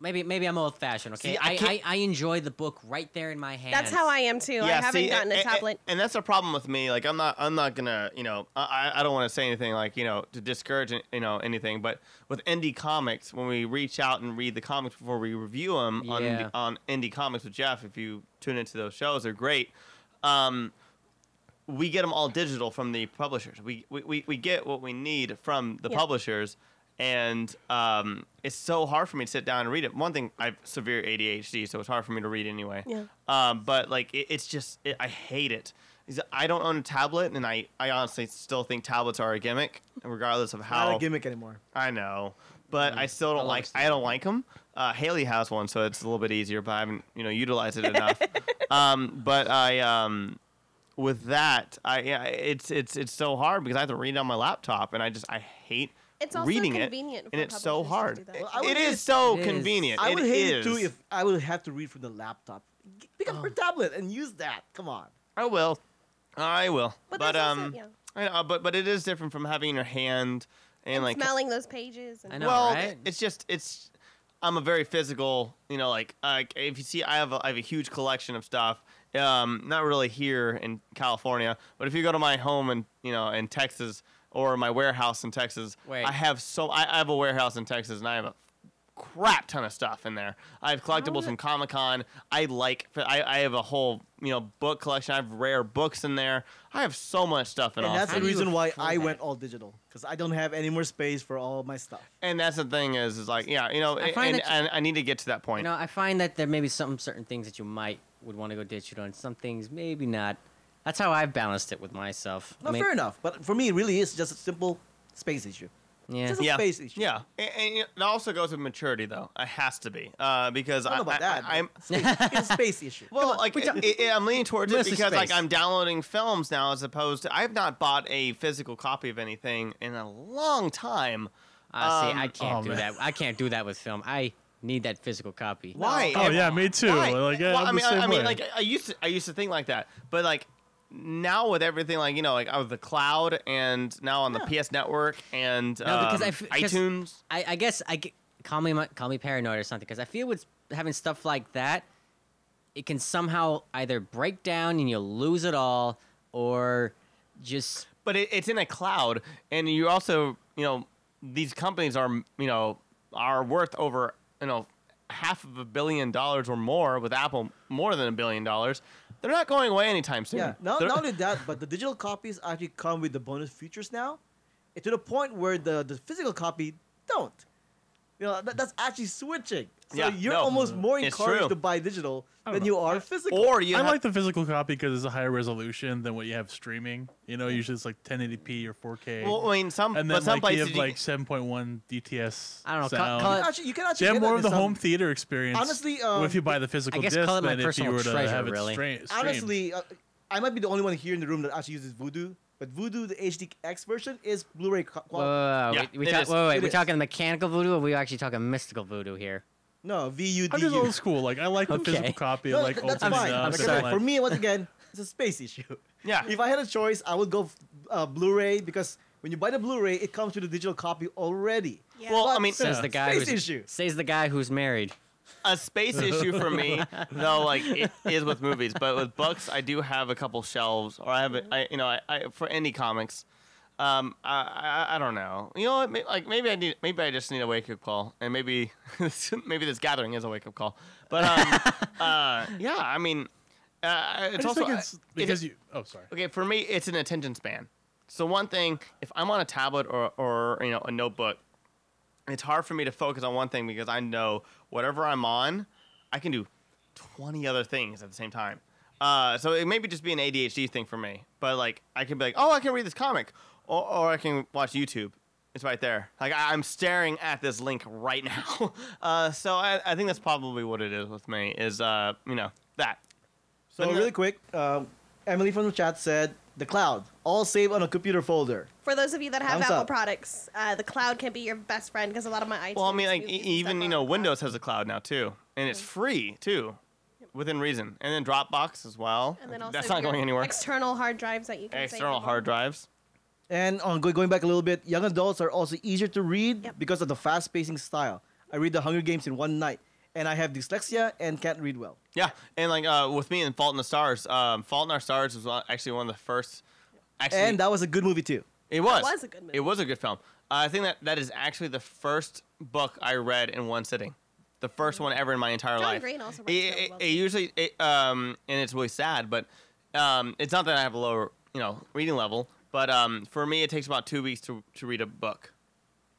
maybe maybe I'm old fashioned. Okay, See, I I, I, I enjoy the book right there in my hand. That's how I am too. I haven't see, gotten a and- tablet. and that's the problem with me. Like, I'm not, I'm not gonna, you know, I, I don't want to say anything like, you know, to discourage, you know, anything. But with indie comics, when we reach out and read the comics before we review them on Yeah. indie, on indie comics with Jeff, if you tune into those shows, they're great. Um, we get them all digital from the publishers. We, we, we, we get what we need from the Yeah. publishers. And um, it's so hard for me to sit down and read it. One thing, I have severe ADHD, so it's hard for me to read anyway. Yeah. Um, but like, it, it's just, it, I hate it. I don't own a tablet, and I, I honestly still think tablets are a gimmick, regardless of how. Not a gimmick anymore. I know, but I still I don't love like. I don't like them. Uh, Haley has one, so it's a little bit easier, but I haven't, you know, utilized it enough. um, but I, um, with that, I, yeah, it's it's it's so hard because I have to read it on my laptop, and I just I hate It's also reading convenient it, for and it's so publishers to hard. do that. Well, I would it hate- so It is. convenient. I would it hate is. too if I would have to read from the laptop. G- Pick Oh. up your tablet and use that. Come on. I will. I will. But But, that's also- um, yeah. I know, but but it is different from having your hand and, And like smelling those pages. And I know, well, right? it's just it's. I'm a very physical, you know, like uh, if you see, I have a, I have a huge collection of stuff. Um, not really here in California, but if you go to my home in you know in Texas or my warehouse in Texas, Wait. I have so I, I have a warehouse in Texas and I have a crap ton of stuff in there. I have collectibles from Comic Con. I like. I, I have a whole you know book collection. I have rare books in there. I have so much stuff in And all. that's How the reason why I went all digital because I don't have any more space for all my stuff. and that's the thing is is like yeah you know I and, and, you- and I need to get to that You point. know, I find that there may be some certain things that you might would want to go digital, and some things maybe not. That's how I've balanced it with myself. No, I mean, fair enough. But for me, it really is just a simple space issue. Yeah. Just a yeah, space issue. yeah, and, and it also goes with maturity though. It has to be uh, because I don't know I, about that. I, I'm space, it's a space issue. Well, like it, it- I'm leaning towards it because like. I'm downloading films now as opposed to I have not bought a physical copy of anything in a long time. Uh, see, Um, I can't oh, do man. that. I can't do that with film. I need that physical copy. Why? Oh yeah, me too. Why? Like yeah, well, I'm I mean, the same I, I mean, way. like I used to, I used to think like that, but like now with everything, like you know, like out of the cloud and now on the PS Network and No, because um, I f- iTunes. I, I guess I g- call me call me paranoid or something because I feel with having stuff like that, it can somehow either break down and you'll lose it all, or just but it, it's in a cloud, and you also, you know, these companies are, you know, are worth over, you know, half of a billion dollars or more. With Apple, more than a billion dollars. They're not going away anytime soon. Yeah, not, not only that, but the digital copies actually come with the bonus features now, eh, to the point where the, the physical copy don't. You know, that, that's actually switching. So Yeah, you're no, almost more encouraged to buy digital than don't you are physical. or you I like the physical copy because it's a higher resolution than what you have streaming. You know, usually it's like 1080p or 4K. well, I mean, some, and but then some like you have like 7.1 DTS I don't know, ca- sound. call you it- can actually, you can actually they have get more of the some- home theater experience. Honestly, um, if you buy the physical guess disc call it my than if you were to treasure, have it really. stra- streamed. Honestly, uh, I might be the only one here in the room that actually uses VUDU. But VUDU, the HDX version, is Blu-ray co- Whoa, quality. whoa, whoa, Yeah, we, we talk, is. wait, wait, It we is. talking mechanical voodoo, or we actually talking mystical voodoo here? No, VUDU. I'm just old school. Like I like the Okay. physical copy. No, I like th- that's opening fine. up Like I and said, like- for me, once again, it's a space issue. Yeah. If I had a choice, I would go uh, Blu-ray because when you buy the Blu-ray, it comes with a digital copy already. Yeah. Well, I mean, Says Yeah. the guy Space who's issue. says the guy who's married. A space issue for me though like it is with movies but with books i do have a couple shelves or i have it I, you know I, I for any comics um I, I i don't know you know what May- like maybe i need maybe i just need a wake up call and maybe maybe this gathering is a wake up call but um uh yeah i mean uh, it's also it's it- because you. Oh, sorry. okay for me it's an attention span so one thing if i'm on a tablet or or you know a notebook it's hard for me to focus on one thing because i know whatever i'm on i can do 20 other things at the same time. Uh, so it maybe just be an adhd thing for me but like i can be like oh i can read this comic or, or i can watch youtube. It's right there. Like I, i'm staring at this link right now. Uh, so I, I think that's probably what it is with me is uh, you know that. So But really quick, um, Emily from the chat said the cloud all save on a computer folder. For those of you that have Thumbs Apple up. products, uh, the cloud can be your best friend because a lot of my iTunes. Well, I mean, like movies e- and even stuff you know, on cloud. Windows has a cloud now too, and it's free too, within reason. And then Dropbox as well. And then also That's not your going anywhere. External hard drives that you can save External them hard drives. And on go- going back a little bit, young adults are also easier to read Yep. because of the fast pacing style. I read the Hunger Games in one night, and I have dyslexia and can't read well. Yeah, and like uh, with me in Fault in the Stars, um, Fault in Our Stars was actually one of the first. Actually, and that was a good movie too. it was. It was a good movie. It was a good film. Uh, I think that that is actually the first book I read in one sitting. The first one ever in my entire John life. Green also It, writes it, well, it usually, it, um, and it's really sad, but um, it's not that I have a lower, you know, reading level. But um, for me, it takes about two weeks to to read a book.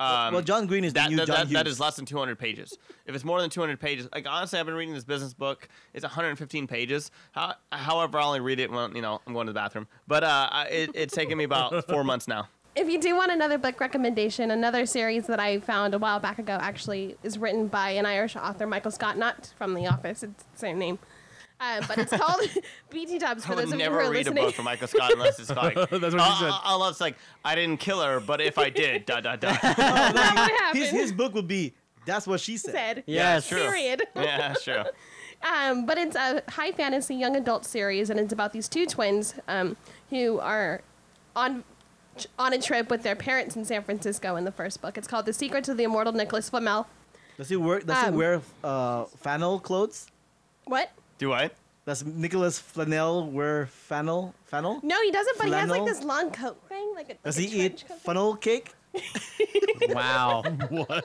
Um, well, John Green is that, the new that, John that, Hughes. that is less than 200 pages. If it's more than 200 pages, like honestly, I've been reading this business book. It's 115 pages. How, however, I only read it when you know I'm going to the bathroom. But uh, it, it's taken me about four months now. If you do want another book recommendation, another series that I found a while back ago actually is written by an Irish author, Michael Scott, not from The Office. It's the same name. Um, but it's called BT Dubs for I would those of you who never are read a book from Michael Scott unless it's like That's what she uh, said. uh, unless like I didn't kill her, but if I did, da da da. That would happen. his, his book would be That's What She Said. said. Yeah, Yes. true. Period. yeah, that's true. Um, but it's a high fantasy young adult series, and it's about these two twins um, who are on on a trip with their parents in San Francisco. In the first book, it's called "The Secrets of the Immortal Nicholas Flamel." Does he wear Does Um, he wear uh, flannel clothes? What? Do I? Does Nicholas Flanell wear flannel? Flannel? No, he doesn't. But he has like Flannel? this long coat thing, like a. Does like he a eat coat thing. funnel cake? Wow. what?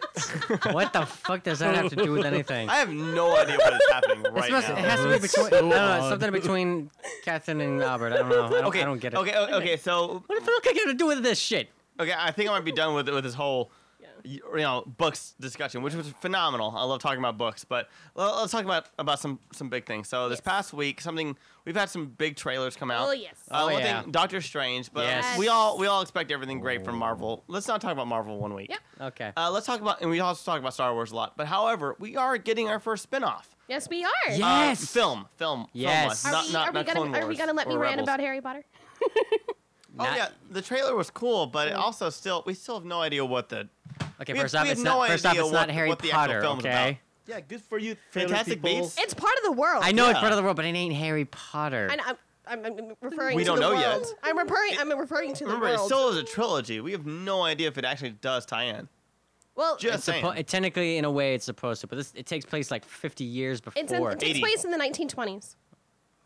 what the fuck does that have to do with anything? I have no idea what is happening It's right supposed- now. it has to be That's between so I don't know, odd. something between Catherine and Albert. I don't know. I don't, okay, I don't get it. Okay, o- okay, so What the fuck got to do with this shit? okay, I think I might be done with with this whole Yeah. y- you know books discussion, which was phenomenal. I love talking about books, but let's talk about about some some big things. So this Yes. past week, something we've had some big trailers come out. Oh, yes. Uh, Oh, one yeah. thing, Doctor Strange, but Yes. we all we all expect everything great from Marvel. Let's not talk about Marvel one week. Yep. Okay. Uh, let's talk about, and we also talk about Star Wars a lot. But however, we are getting our first spinoff. Yes, we are. Yeah. Uh, Yes. film, film. Yes. Film Are, we, not, not, we not gonna, Clone are we gonna let me rant Rebels. about Harry Potter? Oh yeah, the trailer was cool, but it also still we still have no idea what the Okay, we have- first off, it's no not. First off, idea it's not what- Harry what the actual Potter. film's Okay. Yeah, good for you. trailer Fantastic people. Beasts? It's part of the world. I know it's part of the world, but it ain't Harry Potter. And I'm, I'm, I'm referring We to don't the know yet. I'm referring. I'm referring to the remember it still is a trilogy. We have no idea if it actually does tie in. well, just It's saying. suppo- it, technically, in a way, it's supposed to, but this it takes place like 50 years before. it's in, it takes 80. place in the 1920s.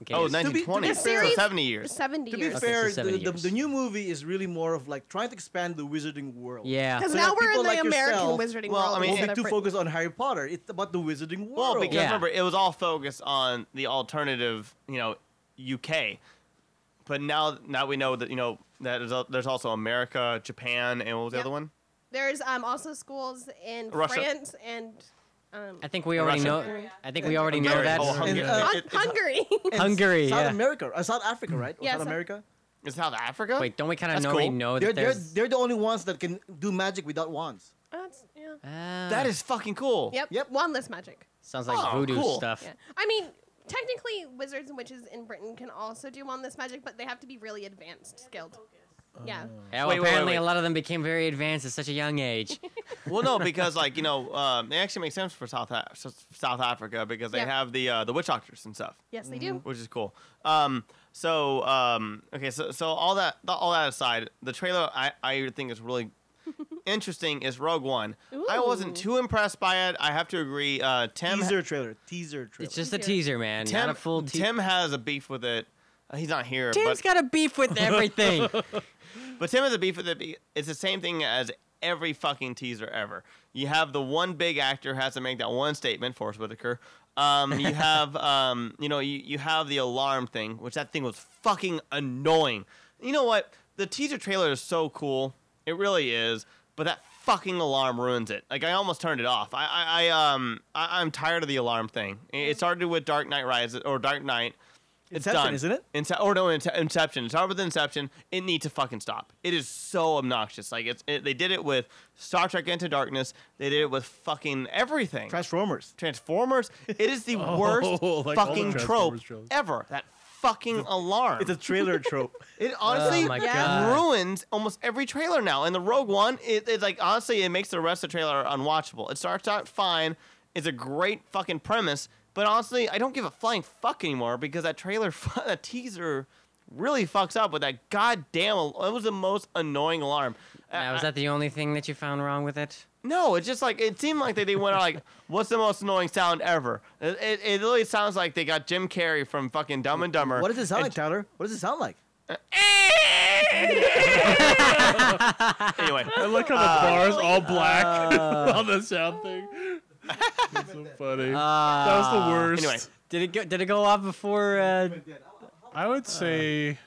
Okay, Oh, it's- To 1920, so 70 years. 70 To be years. Okay, fair, so the, the, the new movie is really more of like trying to expand the wizarding world. yeah. Because So now we're in the like American yourself- wizarding Well, world. Well, I mean, Won't be too focused on Harry Potter. It's about the wizarding world. Well, because Yeah. remember, it was all focused on the alternative, you know, UK. But now, now we know that you know that there's, there's also America, Japan, and what was the Yeah. other one? There's um, also schools in Russia. France and um, I think we already know. Russia. I think we already know Hungary. that. Oh, Hungary. Uh, Hun- It- it's- Hungary. And Hungary, South yeah. America, uh, South Africa, right? Or Yeah, South South- America. Is South Africa? Wait, don't we kind of That's know already cool. know They're, that they're, there's? they're the only ones that can do magic without wands. That's- yeah. Ah, that is fucking cool. Yep. Yep. Wandless magic. sounds like Oh, voodoo cool. stuff. Yeah. I mean, technically, wizards and witches in Britain can also do wandless magic, but they have to be really advanced, skilled. Yeah. Yeah, well, Wait, wait, wait, apparently wait. a lot of them became very advanced at such a young age. Well, no, because like you know, um, it actually makes sense for South Af- S- South Africa because they Yeah. have the uh, the witch doctors and stuff, Yes, they do. which is cool. Um, so um, okay, so so all that all that aside, the trailer I I think is really interesting is Rogue One. I wasn't Ooh. too impressed by it. I have to agree. Uh, Tim Teaser trailer. Teaser trailer. it's just a Teaser. teaser, man. Tim, not a full teaser. Tim has a beef with it. Uh, he's not here, Tim's but got a beef with everything. But Tim has a beef with it. It's the same thing as every fucking teaser ever. You have the one big actor has to make that one statement, Forest Whitaker. Um, you have, um, you know, you, you have the alarm thing, which that thing was fucking annoying. You know what? The teaser trailer is so cool. It really is. But that fucking alarm ruins it. Like I almost turned it off. I, I, I um, I, I'm tired of the alarm thing. It started with Dark Knight Rises or Dark Knight. It's Inception, done. isn't it? Ince- or no, Ince- Inception. It started with Inception. It needs to fucking stop. It is so obnoxious. Like it's, it, they did it with Star Trek Into Darkness. They did it with fucking everything. Transformers. Transformers. It is the Oh, worst like all the fucking trope Transformers trailers. ever. That fucking alarm. It's a trailer trope. It honestly Oh my god. ruins almost every trailer now. And the Rogue One, it, it's like honestly, it makes the rest of the trailer unwatchable. It starts out fine. It's a great fucking premise, but honestly, I don't give a flying fuck anymore because that trailer, that teaser, really fucks up with that goddamn. al- It was the most annoying alarm. Now, Uh, was that the only thing that you found wrong with it? no, it's just like it seemed like they, they went out like, "What's the most annoying sound ever?" It, it, it literally sounds like they got Jim Carrey from fucking Dumb and Dumber. What does it sound like, Tyler? What does it sound like? anyway, I like how the Uh, bars all black on the sound thing. That's so funny. that was Uh, the worst. anyway. Did it go? Did it go off before? Uh, I would say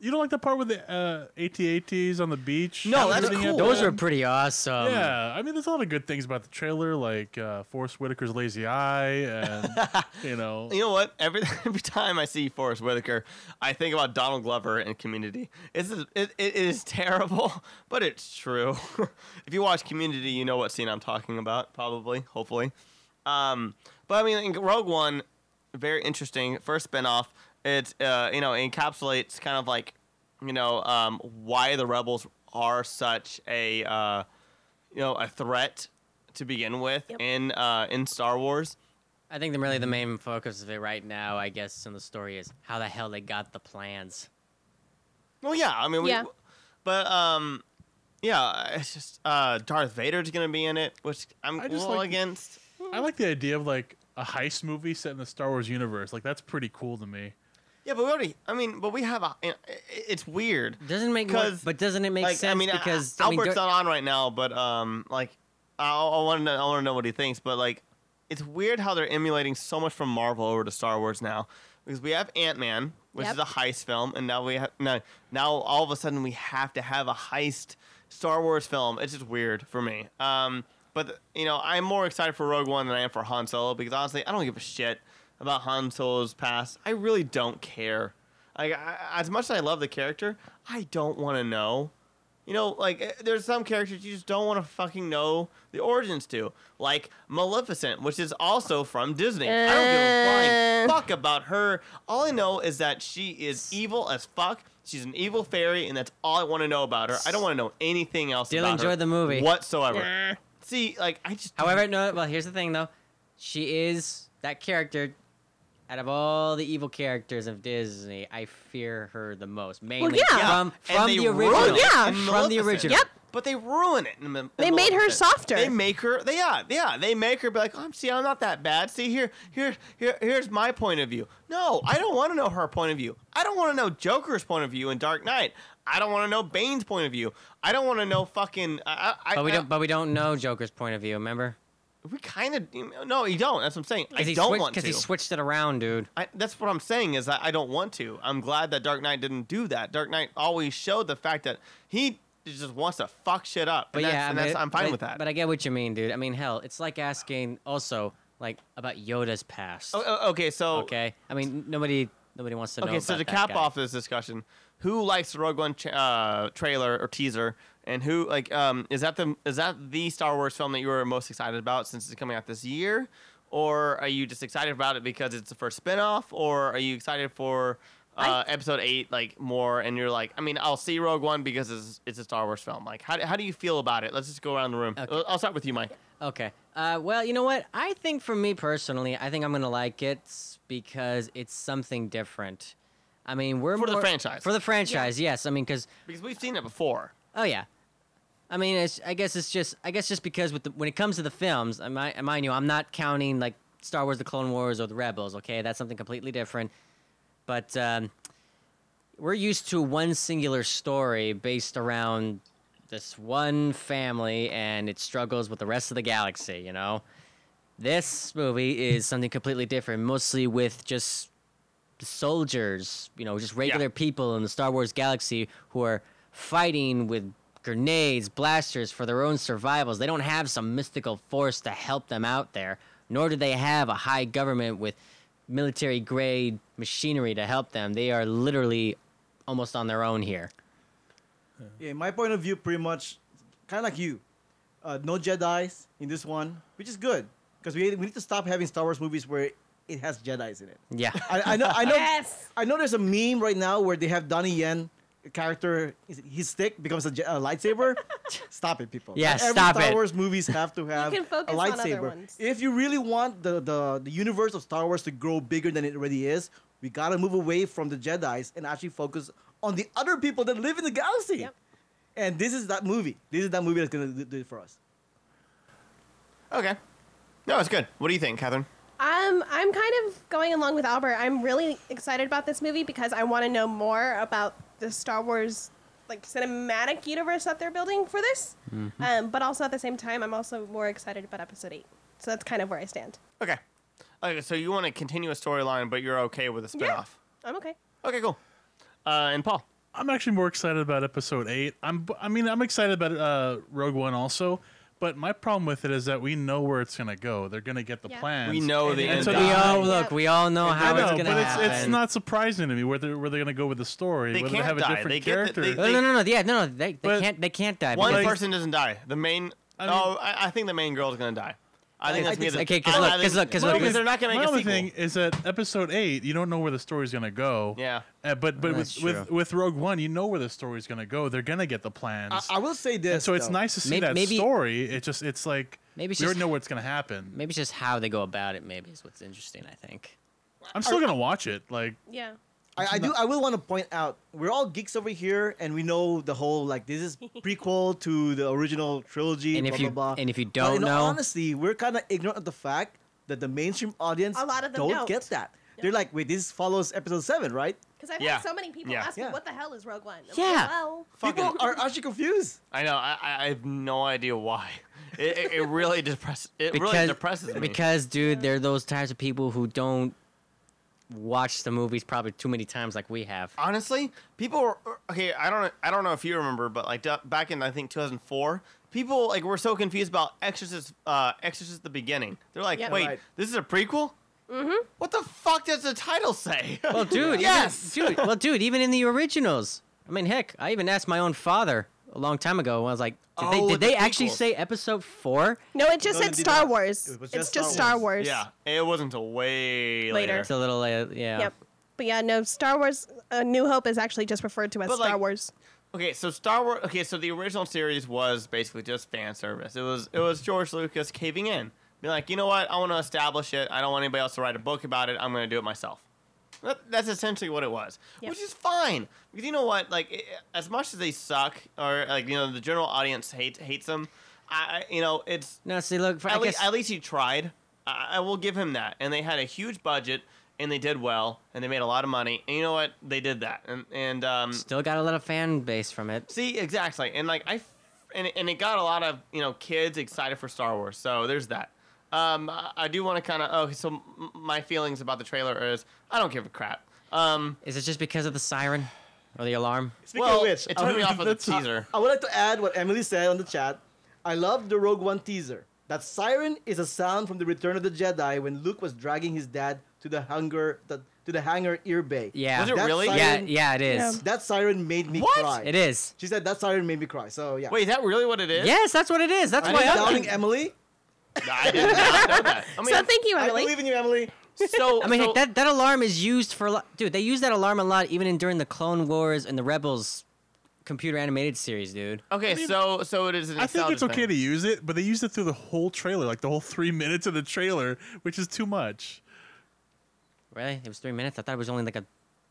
you don't like the part with the uh, AT-ATs on the beach. No, that's cool. at those are pretty awesome. yeah, I mean, there's a lot of good things about the trailer, like uh, Forest Whitaker's lazy eye, and you know, You know what? Every every time I see Forest Whitaker, I think about Donald Glover and Community. It's it, it, it is terrible, but it's true. if you watch Community, you know what scene I'm talking about. Probably, hopefully. Um, but I mean, in Rogue One, very interesting. First spinoff. It uh, you know encapsulates kind of like you know um, why the rebels are such a uh, you know a threat to begin with Yep. in uh, in Star Wars. I think the really the main focus of it right now, I guess, in the story is how the hell they got the plans. Well, yeah, I mean, we, Yeah. but um, yeah, it's just uh, Darth Vader's gonna be in it, which I'm I a just little like- against. I like the idea of like a heist movie set in the Star Wars universe. Like that's pretty cool to me. Yeah, but we already. I mean, but we have a. you know, i- i- It's weird. Doesn't make more, 'Cause, but doesn't it make like, sense I mean, because I, I mean, Albert's Dar- not on right now, but um, like, I, I want to. I want to know what he thinks. But like, it's weird how they're emulating so much from Marvel over to Star Wars now, because we have Ant Man, which Yep. is a heist film, and now we have now, now all of a sudden we have to have a heist Star Wars film. It's just weird for me. Um, but you know, I'm more excited for Rogue One than I am for Han Solo because honestly, I don't give a shit about Han Solo's past. I really don't care. Like, I, as much as I love the character, I don't want to know. You know, like eh, there's some characters you just don't want to fucking know the origins to, like Maleficent, which is also from Disney. I don't give a flying Uh. fuck about her. All I know is that she is evil as fuck. She's an evil fairy, and that's all I want to know about her. I don't want to know anything else Still about her enjoy the movie. whatsoever. Nah. See, like I just However, no. Well, here's the thing, though. She is that character. Out of all the evil characters of Disney, I fear her the most. Mainly yeah. from from the original. it Yeah. From the original. Yep. But they ruin it. In, in They made her softer. They make her. They yeah yeah. They make her be like, I'm see, I'm not that bad. See here here here here's my point of view. No, I don't want to know her point of view. I don't want to know Joker's point of view in Dark Knight. I don't want to know Bane's point of view. I don't want to know fucking. I, I, But we I- don't. But we don't know Joker's point of view. Remember? We kind of no, you don't. That's what I'm saying. I don't switched, want to. Because he switched it around, dude. I, that's what I'm saying is that I don't want to. I'm glad that Dark Knight didn't do that. Dark Knight always showed the fact that he just wants to fuck shit up. But and that's, yeah, and I that's, mean, I'm fine but- with that. But I get what you mean, dude. I mean, hell, it's like asking also like about Yoda's past. Oh, oh, okay, so okay. I mean, nobody nobody wants to know. okay, so to cap guy. off this discussion, who likes the Rogue One uh, trailer or teaser, and who like um is that the is that the Star Wars film that you were most excited about since it's coming out this year, or are you just excited about it because it's the first spinoff, or are you excited for uh, episode eight like more and you're like I mean I'll see Rogue One because it's, it's a Star Wars film like how, do- how do you feel about it let's just go around the room Okay. I'll- start with you Mike Okay. Uh, well, you know what? I think for me personally, I think I'm gonna like it because it's something different. I mean, we're For the franchise. For the franchise, yes. I mean, because because we've seen it before oh yeah. I mean, it's, I guess it's just I guess just because with the, when it comes to the films, I mind, mind you, I'm not counting like Star Wars: The Clone Wars or the Rebels. Okay, that's something completely different. But um, we're used to one singular story based around this one family and its struggles with the rest of the galaxy. You know, this movie is something completely different, mostly with just the soldiers, you know, just regular people in the Star Wars galaxy who are fighting with grenades, blasters for their own survivals. They don't have some mystical force to help them out there, nor do they have a high government with military grade machinery to help them. They are literally almost on their own here. Yeah, my point of view, pretty much, kind of like you. Uh, no Jedi's in this one, which is good because we, we need to stop having Star Wars movies where it has Jedi's in it. Yeah. I, I know, I know, Yes. I know. There's a meme right now where they have Donnie Yen character, his- his stick becomes a, a lightsaber. stop it, people. Yeah, Not every stop Star it. Wars movies have to have can a focus on other lightsaber. ones. If you really want the, the the universe of Star Wars to grow bigger than it already is, we gotta move away from the Jedi's and actually focus on the other people that live in the galaxy. Yep. And this is that movie. This is that movie that's gonna do, do it for us. okay no it's good what do you think Catherine Um, I'm kind of going along with Albert. I'm really excited about this movie because I want to know more about the Star Wars like cinematic universe that they're building for this. Um, but also at the same time, I'm also more excited about Episode Eight. So that's kind of where I stand. okay okay so you want to continue a storyline but you're okay with a spinoff. Yeah. spinoff I'm okay. okay cool uh, and Paul I'm actually more excited about episode eight. I'm, I mean, I'm excited about uh, Rogue One also, but my problem with it is that we know where it's gonna go. They're gonna get the Yeah. plans. We know the end so we they- die. all look. Yep. We all know And how I know, it's gonna it's, happen. it's not surprising to me where they're, where they're gonna go with the story. They whether can't they have a different They get the- character. they- No, no, no, no. Yeah, no, no. They, they But- can't. They can't die. one because- person doesn't die the main I mean- oh I, I think the main girl is gonna die I think I that's think me. so. Okay, 'cause I- look, I 'cause think- look, 'cause because look, 'cause they're not gonna My make a only sequel. thing is that episode eight, you don't know where the story's gonna go. Yeah. Uh, but but with, with with Rogue One, you know where the story's gonna go. They're gonna get the plans. I, I will say this. and so it's though. nice to see Maybe- that maybe- story. It just it's like Maybe it's we just- already know what's gonna happen. Maybe it's just how they go about it. Maybe is what's interesting. I think. I'm still gonna watch it. Like Yeah. I, I do. I will want to point out we're all geeks over here, and we know the whole like this is prequel to the original trilogy. And if you blah, blah. and if you don't in know, all honesty, we're kind of ignorant of the fact that the mainstream audience A lot of them don't don't. get that. they're like, wait, this follows episode seven, right? Because I've Yeah. had so many people Yeah. ask me, Yeah. what the hell is Rogue One? I'm like, Yeah. well, People are actually confused. I know. I, I I have no idea why. It, it, it really depresses. It really depresses me. because dude, they're those types of people who don't watch the movies probably too many times like we have. honestly, people were okay. I don't. I don't know if you remember, but like back in I think 2004, people like were so confused about Exorcist. Uh, Exorcist the beginning. They're like, Yep. wait, Right. this is a prequel. Mm-hmm. What the fuck does the title say? Well, dude, Yes! even, dude. Well, dude, even in the originals. I mean, heck, I even asked my own father a long time ago. I was like, did Oh, they, did the they actually prequels. say Episode Four? no, it just No, said Star not. Wars. It was it's just just Star Star Wars. Wars. yeah, it wasn't until way later. Later. It's a little, uh, yeah. Yep. But yeah, no, Star Wars. Uh, New Hope is actually just referred to as But, Star like, Wars. Okay, so Star Wars. Okay, so the original series was basically just fan service. It was it was George Lucas caving in, be like, you know what? I want to establish it. I don't want anybody else to write a book about it. I'm going to do it myself. That, that's essentially what it was, Yep. which is fine because you know what? Like, i as much as they suck, or like you know the general audience hates hates them. I I- you know it's No, see, look, for, at least guess, at least he tried. I, I will give him that. And they had a huge budget, and they did well, and they made a lot of money. And you know what? They did that, and and um, still got a lot of fan base from it. See, exactly, and like I, f- and and it got a lot of you know kids excited for Star Wars. So there's that. Um, I, I do want to kind of oh, so my feelings about the trailer is I don't give a crap. Um, Is it just because of the siren or the alarm? Speaking well, of which, it turned me off with the that's- teaser. I would like to add what Emily said on the chat. I love the Rogue One teaser. That siren is a sound from the Return of the Jedi when Luke was dragging his dad to the hangar, the, to the hangar ear bay. Yeah. Was it That really? Yeah, siren- yeah, it is. That siren made me What? cry. It is. She said that siren made me cry. So yeah. Wait, is that really what it is? Yes, that's what it is. That's I'm why I'm doubting Emily. I did not know that. I mean, so thank you, Emily. I Emily. believe in you, Emily. so I mean, so, heck, that, that alarm is used for a lot. Dude, they use that alarm a lot even in during the Clone Wars and the Rebels computer animated series, dude. okay, so so it is. An I think it's okay thing. to use it, but they used it through the whole trailer, like the whole three minutes of the trailer, which is too much. Really? It was three minutes? I thought it was only like a.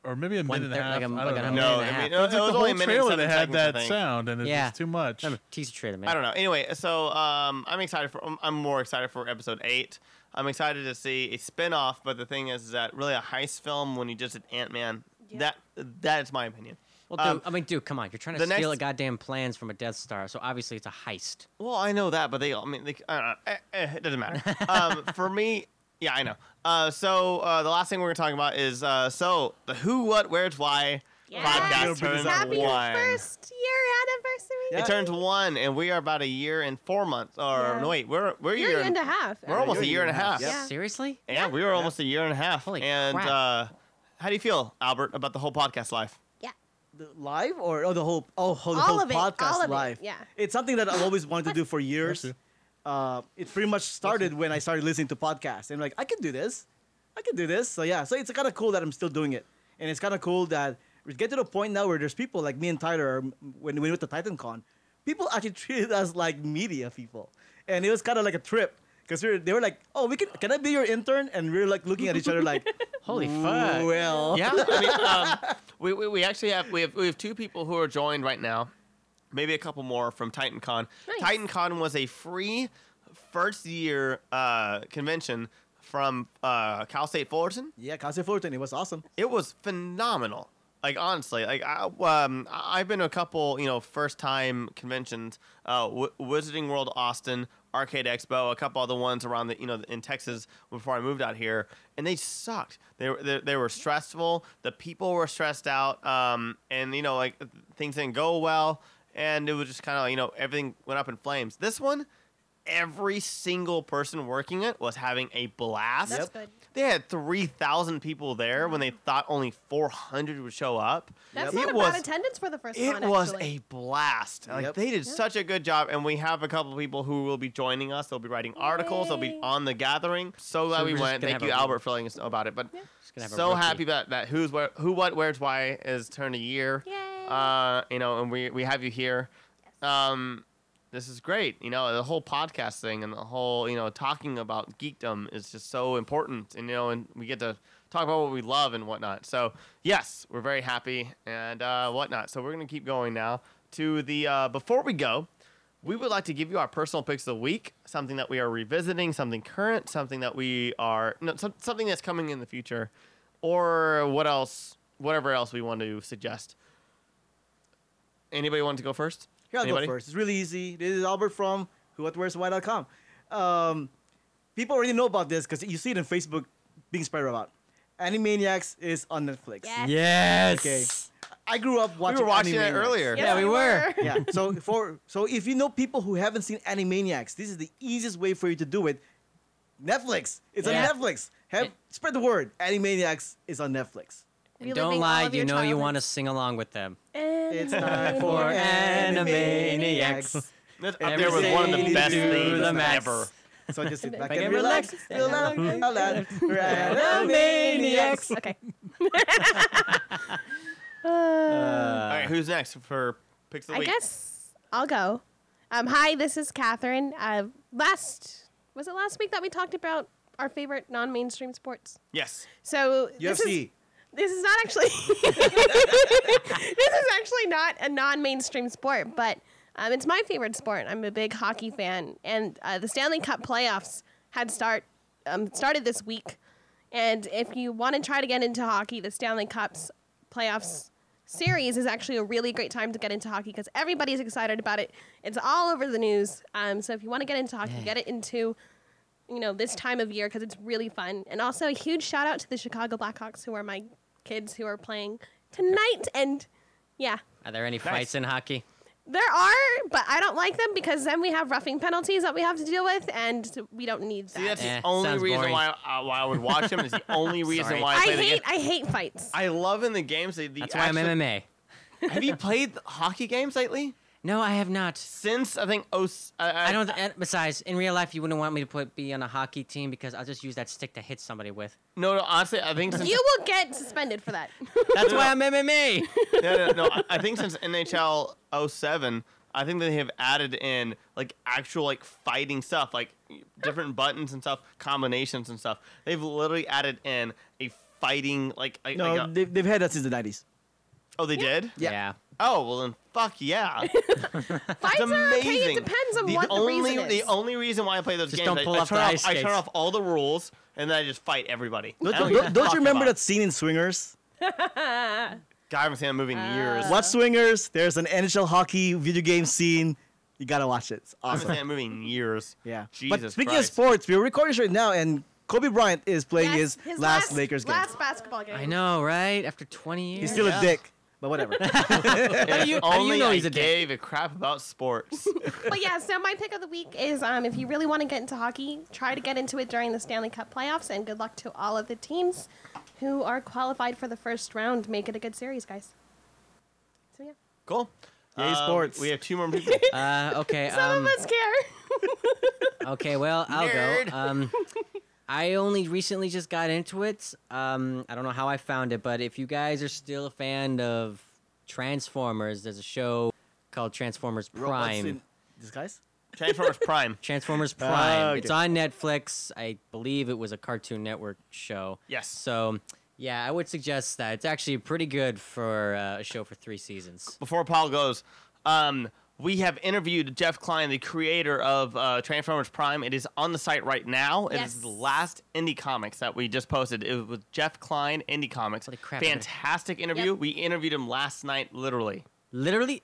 Or maybe a One minute and a third, half. like a- I like don't a know. minute No, and a I half. mean, it it's like was the only a whole minute and trailer seven that had that sound, and it's Yeah. just too much. I'm a teaser trailer, man. I don't know. Anyway, so um, I'm excited for. I'm, I'm more excited for episode eight. I'm excited to see a spin-off, but the thing is that really a heist film when you just did Ant Man. Yeah. That that is my opinion. Well, dude, Um, I mean, dude, come on. You're trying to the steal next- a goddamn plans from a Death Star, so obviously it's a heist. Well, I know that, but they. I mean, they, I don't know. Eh, eh, it doesn't matter. um, for me, yeah, I know. Uh, so uh, the last thing we're gonna talk about is uh, so the who, what, where's, why Yes. podcast Happy turns Happy one. first year anniversary. Yeah. It turns one, and we are about a year and four months. Or Yeah. no, wait, we're we're a Year year and a half. We're almost a year and a half. Yep. Yeah. Seriously? Yeah, we were almost a year and a half. Holy and crap. uh, how do you feel, Albert, about the whole podcast life? The live or oh the whole oh whole, the All whole of it, podcast all of it, live. yeah. It's something that I've always wanted to do for years. You. Uh, it pretty much started when I started listening to podcasts and like I can do this, I can do this. So yeah, so it's kind of cool that I'm still doing it, and it's kind of cool that we get to the point now where there's people like me and Tyler when we went to TitanCon, people actually treated us like media people, and it was kind of like a trip. Because we were, they were like, "Oh, we can. Can I be your intern?" And we were like looking at each other like, Holy fuck. Well, Yeah, I mean, um, we, we, we actually have we have we have two people who are joined right now, maybe a couple more from TitanCon. Nice. TitanCon was a free first year uh, convention from uh, Cal State Fullerton. yeah, Cal State Fullerton. It was awesome. It was phenomenal. Like honestly, like I, um, I've been to a couple, you know, first time conventions, uh, w- Wizarding World Austin, Arcade Expo, a couple other ones around the, you know, in Texas before I moved out here, and they sucked. They were they, they were stressful. The people were stressed out, um, and you know, like things didn't go well, and it was just kind of you know everything went up in flames. This one, every single person working it was having a blast. That's good. They had 3,000 people there when they thought only 400 would show up. That's It not a was- bad attendance for the first It con, was a blast. Like Yep. they did Yeah. such a good job, and we have a couple people who will be joining us. They'll be writing articles. They'll be on the gathering. So glad So we went. Thank you, Albert, for letting us know about it. But Just gonna have a so happy that that who's where, who, what, where's, why is turned a year. Yay. Uh, you know, and we we have you here. Yes. Um, this is great. You know, the whole podcast thing and the whole, you know, talking about geekdom is just so important. And, you know, and we get to talk about what we love and whatnot. So, yes, we're very happy and uh, whatnot. So, we're going to keep going now to the, uh, before we go, we would like to give you our personal picks of the week, something that we are revisiting, something current, something that we are, no, some, something that's coming in the future. or what else? Whatever else we want to suggest. Anybody want to go first? Here, I'll Anybody? go first. It's really easy. This is Albert from whowhatwearswhy.com. Um, people already know about this because you see it in Facebook being spread about. Animaniacs is on Netflix. Yes. Yes. Okay. I grew up watching. We watching. were watching it earlier. Yes, Yeah, we were. yeah. So for so if you know people who haven't seen Animaniacs, this is the easiest way for you to do it. Netflix. It's Yeah. on Netflix. Have It- spread the word. Animaniacs is on Netflix. And don't lie, you your know you want to sing along with them. It's time For for Animaniacs. Animaniacs. That's up there with one of the best to things the ever. So I just sit back Back and and relax. relax. Feel love, feel love. We're Animaniacs. Okay. All right, who's next for picks of the I week? guess I'll go. Um, hi, this is Catherine. Uh, last was it last week that we talked about our favorite non-mainstream sports? Yes. So this is UFC. This is not actually this is actually not a non-mainstream sport, but um, it's my favorite sport. I'm a big hockey fan, and uh, the Stanley Cup playoffs had start um, started this week. And if you want to try to get into hockey, the Stanley Cups playoffs series is actually a really great time to get into hockey because everybody's excited about it. It's all over the news. Um, so if you want to get into hockey, get it into you know this time of year because it's really fun. And also a huge shout out to the Chicago Blackhawks who are my kids who are playing tonight. And yeah, Are there any fights in hockey? there are, but I don't like them because then we have roughing penalties that we have to deal with, and we don't need that. See, that's Eh, the only sounds reason boring. why uh, why I would watch them. Is the only reason Sorry. why I I play the game. hate I hate fights. I love in the games. The, the That's why I'm actual- MMA. Have you played hockey games lately? No, I have not. Since I think oh, I don't. And besides, in real life, you wouldn't want me to put be on a hockey team because I'll just use that stick to hit somebody with. No, no. Honestly, I think since You will get suspended for that. That's why I'm MMA. no, no, no. I- I think since NHL 07, I think they have added in like actual like fighting stuff, like different buttons and stuff, combinations and stuff. They've literally added in a fighting like, like, No, like a- they've, they've had that since the 90s. oh they did. Yeah. Oh well then fuck yeah. Fights It's are okay. It depends on the what the only reason is. the only reason why I play those Just games, don't I- pull I, off turn the off, ice I turn skates. off all the rules and then I just fight everybody. Don't, I don't, give a don't, don't fuck you remember about that scene in Swingers? it. God, I haven't seen that movie in years. Uh, Watch Swingers. There's an NHL hockey video game scene. You gotta watch it. It's I haven't awesome. seen that movie in years. Yeah. Jesus but speaking Christ. of sports, we're recording right now, and Kobe Bryant is playing Yes, his, last, Lakers game. last basketball game. I know, right? After 20 years. He's still Yeah. a dick, but whatever. If do you- how do you only know I he's a dick? gave a crap about sports. But yeah, so my pick of the week is um, if you really want to get into hockey, try to get into it during the Stanley Cup playoffs, and good luck to all of the teams who are qualified for the first round. Make it a good series, guys. So yeah, cool. Yay, Uh, sports. We have two more people. Uh, okay. some Um, of us care. okay. Well, I'll Nerd. go. Um, I only recently just got into it. Um, I don't know how I found it, but if you guys are still a fan of Transformers, there's a show called Transformers Prime. in disguise? Transformers Prime. Transformers Ah, Prime. okay. It's on Netflix. I believe it was a Cartoon Network show. Yes. So, yeah, I would suggest that. It's actually pretty good for uh, a show for three seasons. Before Paul goes, um, we have interviewed Jeff Kline, the creator of uh, Transformers Prime. It is on the site right now. It is Yes. the last indie comics that we just posted. It was with Jeff Kline, Indie Comics. Holy crap, I better- Fantastic interview. Yep. We interviewed him last night, literally. Literally.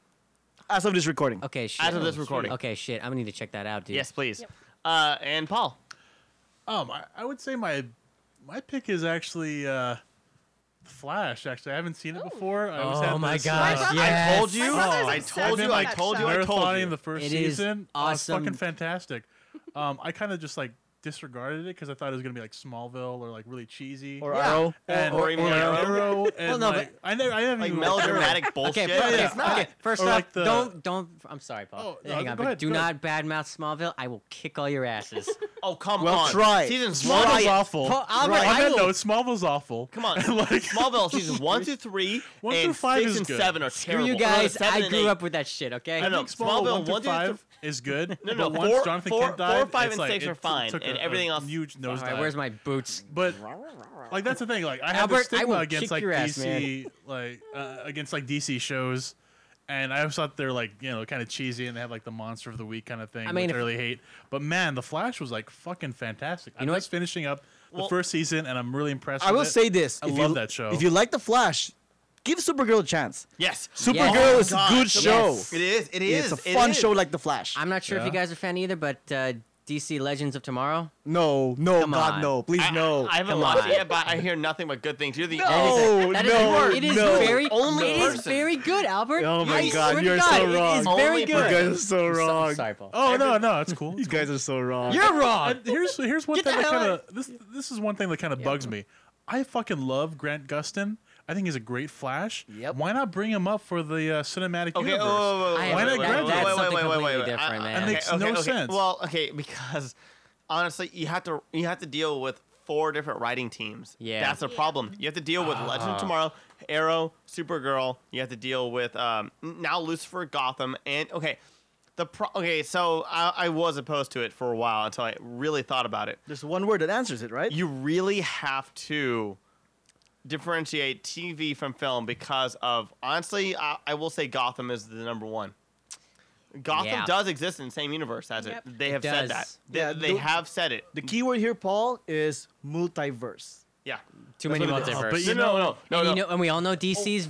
As of this recording. Okay, shit. As of this recording. Okay, shit. I'm gonna need to check that out, dude. Yes, please. Yep. Uh, and Paul. Um, I, I would say my my pick is actually uh, Flash. Actually, I haven't seen it before. I always Oh had my this, gosh, uh, My yes. I told you. My brother's I obsessed told you. I that told you. I told marathoning you. the first It is season. Oh, it's awesome. fucking fantastic. Um, I kind of just like disregarded it because I thought it was gonna be like Smallville or like really cheesy. Or Yeah. Arrow. and, or even like Arrow. Arrow and no, like, I never, I haven't Like even watched Arrow. melodramatic bullshit. Okay, Yeah, yeah. It's not. okay. First Or off, like the- don't don't. I'm sorry, Paul. Oh, no, Hang go on, but ahead, do go not badmouth Smallville. I will kick all your asses. Oh, come Well, on. try. Season Smallville's one. awful. Paul, Albert, On I that will- note, Smallville's awful. Come on. And, like- Smallville seasons one through three One and through five six is and good. seven are Screw terrible. you guys. seven I and grew eight. up with that shit. Okay. I I know. think Smallville, Smallville one through one through five is good. No, no, but once four- Jonathan four- Kent four, five, it's and like, six it are fine, took and a- everything a else- Huge nose. nosedive. right, where's my boots? But like that's the thing. Like I have Albert, I this stigma will against kick like your ass, DC, like uh, against like DC shows, and I always thought they're like you know kind of cheesy and they have like the monster of the week kind of thing, I mean, which if- I really hate. But man, the Flash was like fucking fantastic. I'm know just finishing up Well- the first season, and I'm really impressed. I with will it. say this: I if love you, that show. If you like the Flash, give Supergirl a chance. Yes. Supergirl Yes. is a Oh, good show. Yes. It is. It is. It's a it fun is. show like the Flash. I'm not sure if you Yeah. guys are a fan either, but uh, DC Legends of Tomorrow. no, no, Come God, on. no, please, I, no. I haven't Come watched on. it yet, but I hear nothing but good things. You're the No. only. That is- no, that is, it is no. very, Only it is person. very good, Albert. Oh my I God, you're God, so It is wrong. very Only good. You guys are so I'm so- wrong. sorry, Paul. oh no, no, it's cool. You guys are so wrong. You're wrong. And here's here's one Get thing that kind of this this is one thing that kind of bugs me. I fucking love Grant Gustin. I think he's a great Flash. Yep. Why not bring him up for the uh, cinematic Okay. universe? Oh, I Why have- not that- grab that's it? something completely different, I- man. It makes no sense. Well, okay, because honestly, you have to you have to deal with four different writing teams. Yeah. that's a problem. You have to deal with Legend of Tomorrow, Arrow, Supergirl. You have to deal with um, now Lucifer, Gotham, and okay. The pro- okay, so I, I was opposed to it for a while until I really thought about it. There's one word that answers it, right? You really have to differentiate TV from film because of honestly, I, I will say Gotham is the number one. Gotham Yeah. does exist in the same universe as Yep. it. They have It said that. They, Yeah, they the- have said it. the key word here, Paul, is multiverse. Yeah. Too That's many what it is. multiverse. But you no, no, no, no, and, no. you know, and we all know DC's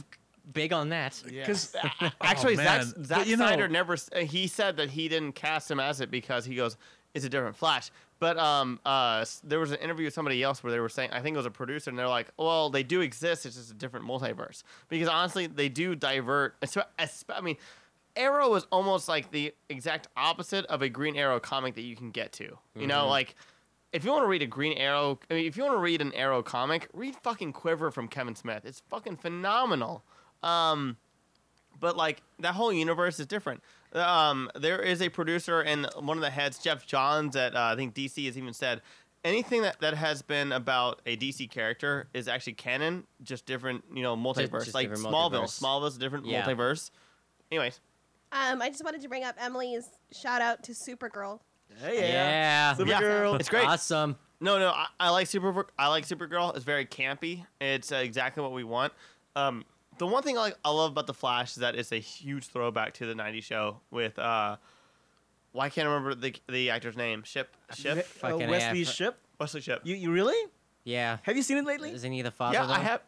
big on that. Because oh, Actually, Oh, Zack, man. But Zack you know- Snyder never. He said that he didn't cast him as it because he goes, "It's a different Flash." But um, uh, there was an interview with somebody else where they were saying, I think it was a producer, and they're like, "Well, they do exist. It's just a different multiverse." Because honestly, they do divert. I mean, Arrow is almost like the exact opposite of a Green Arrow comic that you can get to. You know, like. If you want to read a Green Arrow, I mean, if you want to read an Arrow comic, read fucking Quiver from Kevin Smith. It's fucking phenomenal. Um, but like that whole universe is different. Um, there is a producer and one of the heads, Geoff Johns, at uh, I think DC has even said anything that, that has been about a DC character is actually canon, just different, you know, multiverse. just like different Smallville, multiverse. Smallville's a different Yeah. multiverse. Anyways, Um, I just wanted to bring up Emily's shout out to Supergirl. Hey, Yeah. Supergirl. it's great. Awesome. No, no, I, I like Super. I like Supergirl. It's very campy. It's uh, exactly what we want. Um, the one thing I, like, I love about the Flash is that it's a huge throwback to the '90s show with uh, why can't I remember the the actor's name? Shipp, Shipp, Uh, Fucking Wesley AF. Shipp. Wesley Shipp. You, you really? Yeah. Have you seen it lately? Isn't he the father? yeah, though? I have.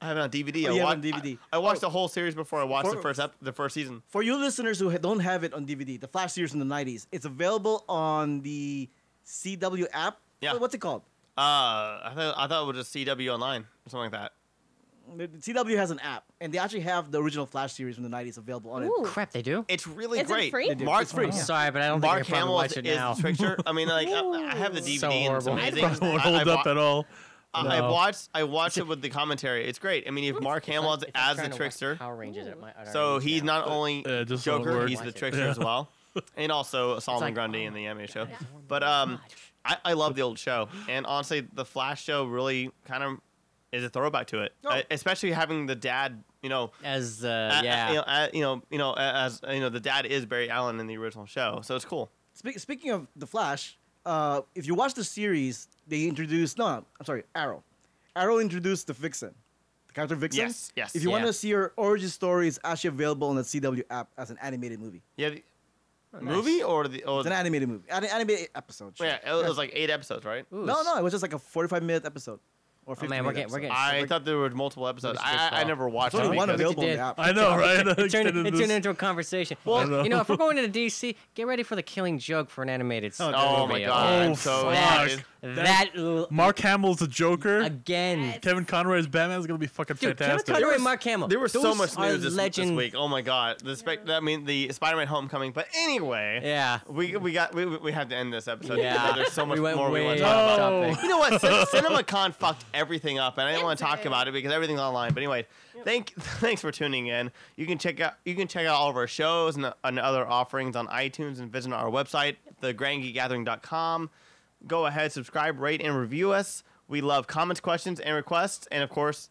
I have it on DVD. Oh, I you have wa- it on DVD. I, I watched Oh. the whole series before I watched For- the first ep- the first season. For you listeners who ha- don't have it on DVD, the Flash series in the 90s, it's available on the CW app. Yeah. What's it called? Uh, I thought I thought it was just CW Online or something like that. The- the CW has an app, and they actually have the original Flash series from the 90s available on it. Ooh. Crap, they do. It's really Is it great. free? They. Mark, It's free. I'm sorry, but I don't Mark think I Hamill probably is, watch it is now. the trickster. I mean, like I, I have the DVD So and it's horrible. amazing. Probably won't hold I up wa- at all. I, I watched I watched it with the commentary. It's great. I mean, if Mark Hamill is If I'm as the trying to watch trickster, Power Rangers at my, at so he's now. not only Uh, just Joker, he's work. the trickster Yeah. as well, and also Solomon like, Grundy oh, in the anime show. yeah. But um, I, I love the old show, and honestly, the Flash show really kind of is a throwback to it, Oh. uh, especially having the dad. You know, As uh, a- a- yeah. you know, a- you know, you know, a- as you know, the dad is Barry Allen in the original show, so it's cool. Spe- speaking of the Flash, uh, if you watch the series, they introduced no, no, I'm sorry, Arrow. Arrow introduced the Vixen, the character Vixen. Yes, yes. If you want to see her origin story, it's actually available on the CW app as an animated movie. Yeah, the, Oh, movie or the or It's an animated movie, an animated episode. yeah, it was like eight episodes, right? Ooh, No, no, it was just like a 45 minute episode. Or Oh man, we're getting, we're getting. I we're- thought there were multiple episodes. I, I, I never watched There's it. only one because- available on did. the app. I know, right? It turned, it turned into a conversation. Well- Well, you know, if we're going to DC, get ready for the Killing Joke for an animated. Oh, Oh my god! Oh, so fuck. Excited. That l- Mark Hamill's the Joker. again. Kevin Conroy as Batman is gonna be fucking Dude, Kevin fantastic. Conroy was- and Mark Hamill. There was so much news this, this week. Oh my god! The spec- I mean, the Spider-Man Homecoming. But anyway, Yeah. we we got we, we have to end this episode. Yeah. because There's so much we more we want to talk about. topic. You know what? CinemaCon fucked everything up, and I didn't want to talk about it because everything's online. But anyway, thank thanks for tuning in. You can check out you can check out all of our shows and, and other offerings on iTunes and visit our website, thegrandgeekgathering.com. Go ahead, subscribe, rate, and review us. We love comments, questions, and requests, and of course,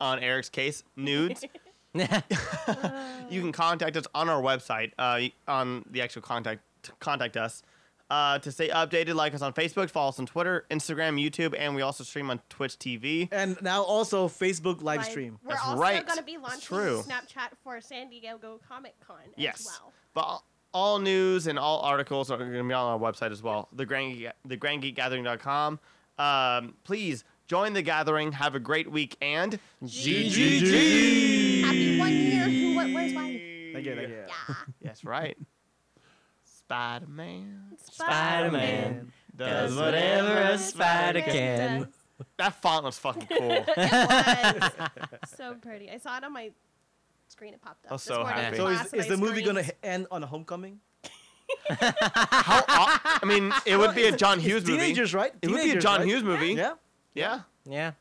on Eric's case, nudes. you can contact us on our website, uh, on the actual contact contact us. Uh, to stay updated, like us on Facebook, follow us on Twitter, Instagram, YouTube, and we also stream on Twitch TV. And now also Facebook live Like, stream. We're That's also right. going to be It's launching true. Snapchat for San Diego Comic Con Yes, as well. but all- all news and all articles are going to be on our website as well. The Grand Geek, the GrandGeekGathering.com. Um, please join the gathering. Have a great week and GGG. Happy one year. What, where's why? Thank you, thank you. Yeah. That's right. Spider Man Spider-Man does does whatever. whatever a spider can. That font was fucking cool. It was so pretty. I saw it on my screen. It popped up. I was this so morning in happy. So is, is the movie gonna end on a homecoming? How? aw- I mean, it would be a John Hughes movie. Teenagers, right? It would be a Teenagers, John right? Hughes movie. Yeah. Yeah. Yeah.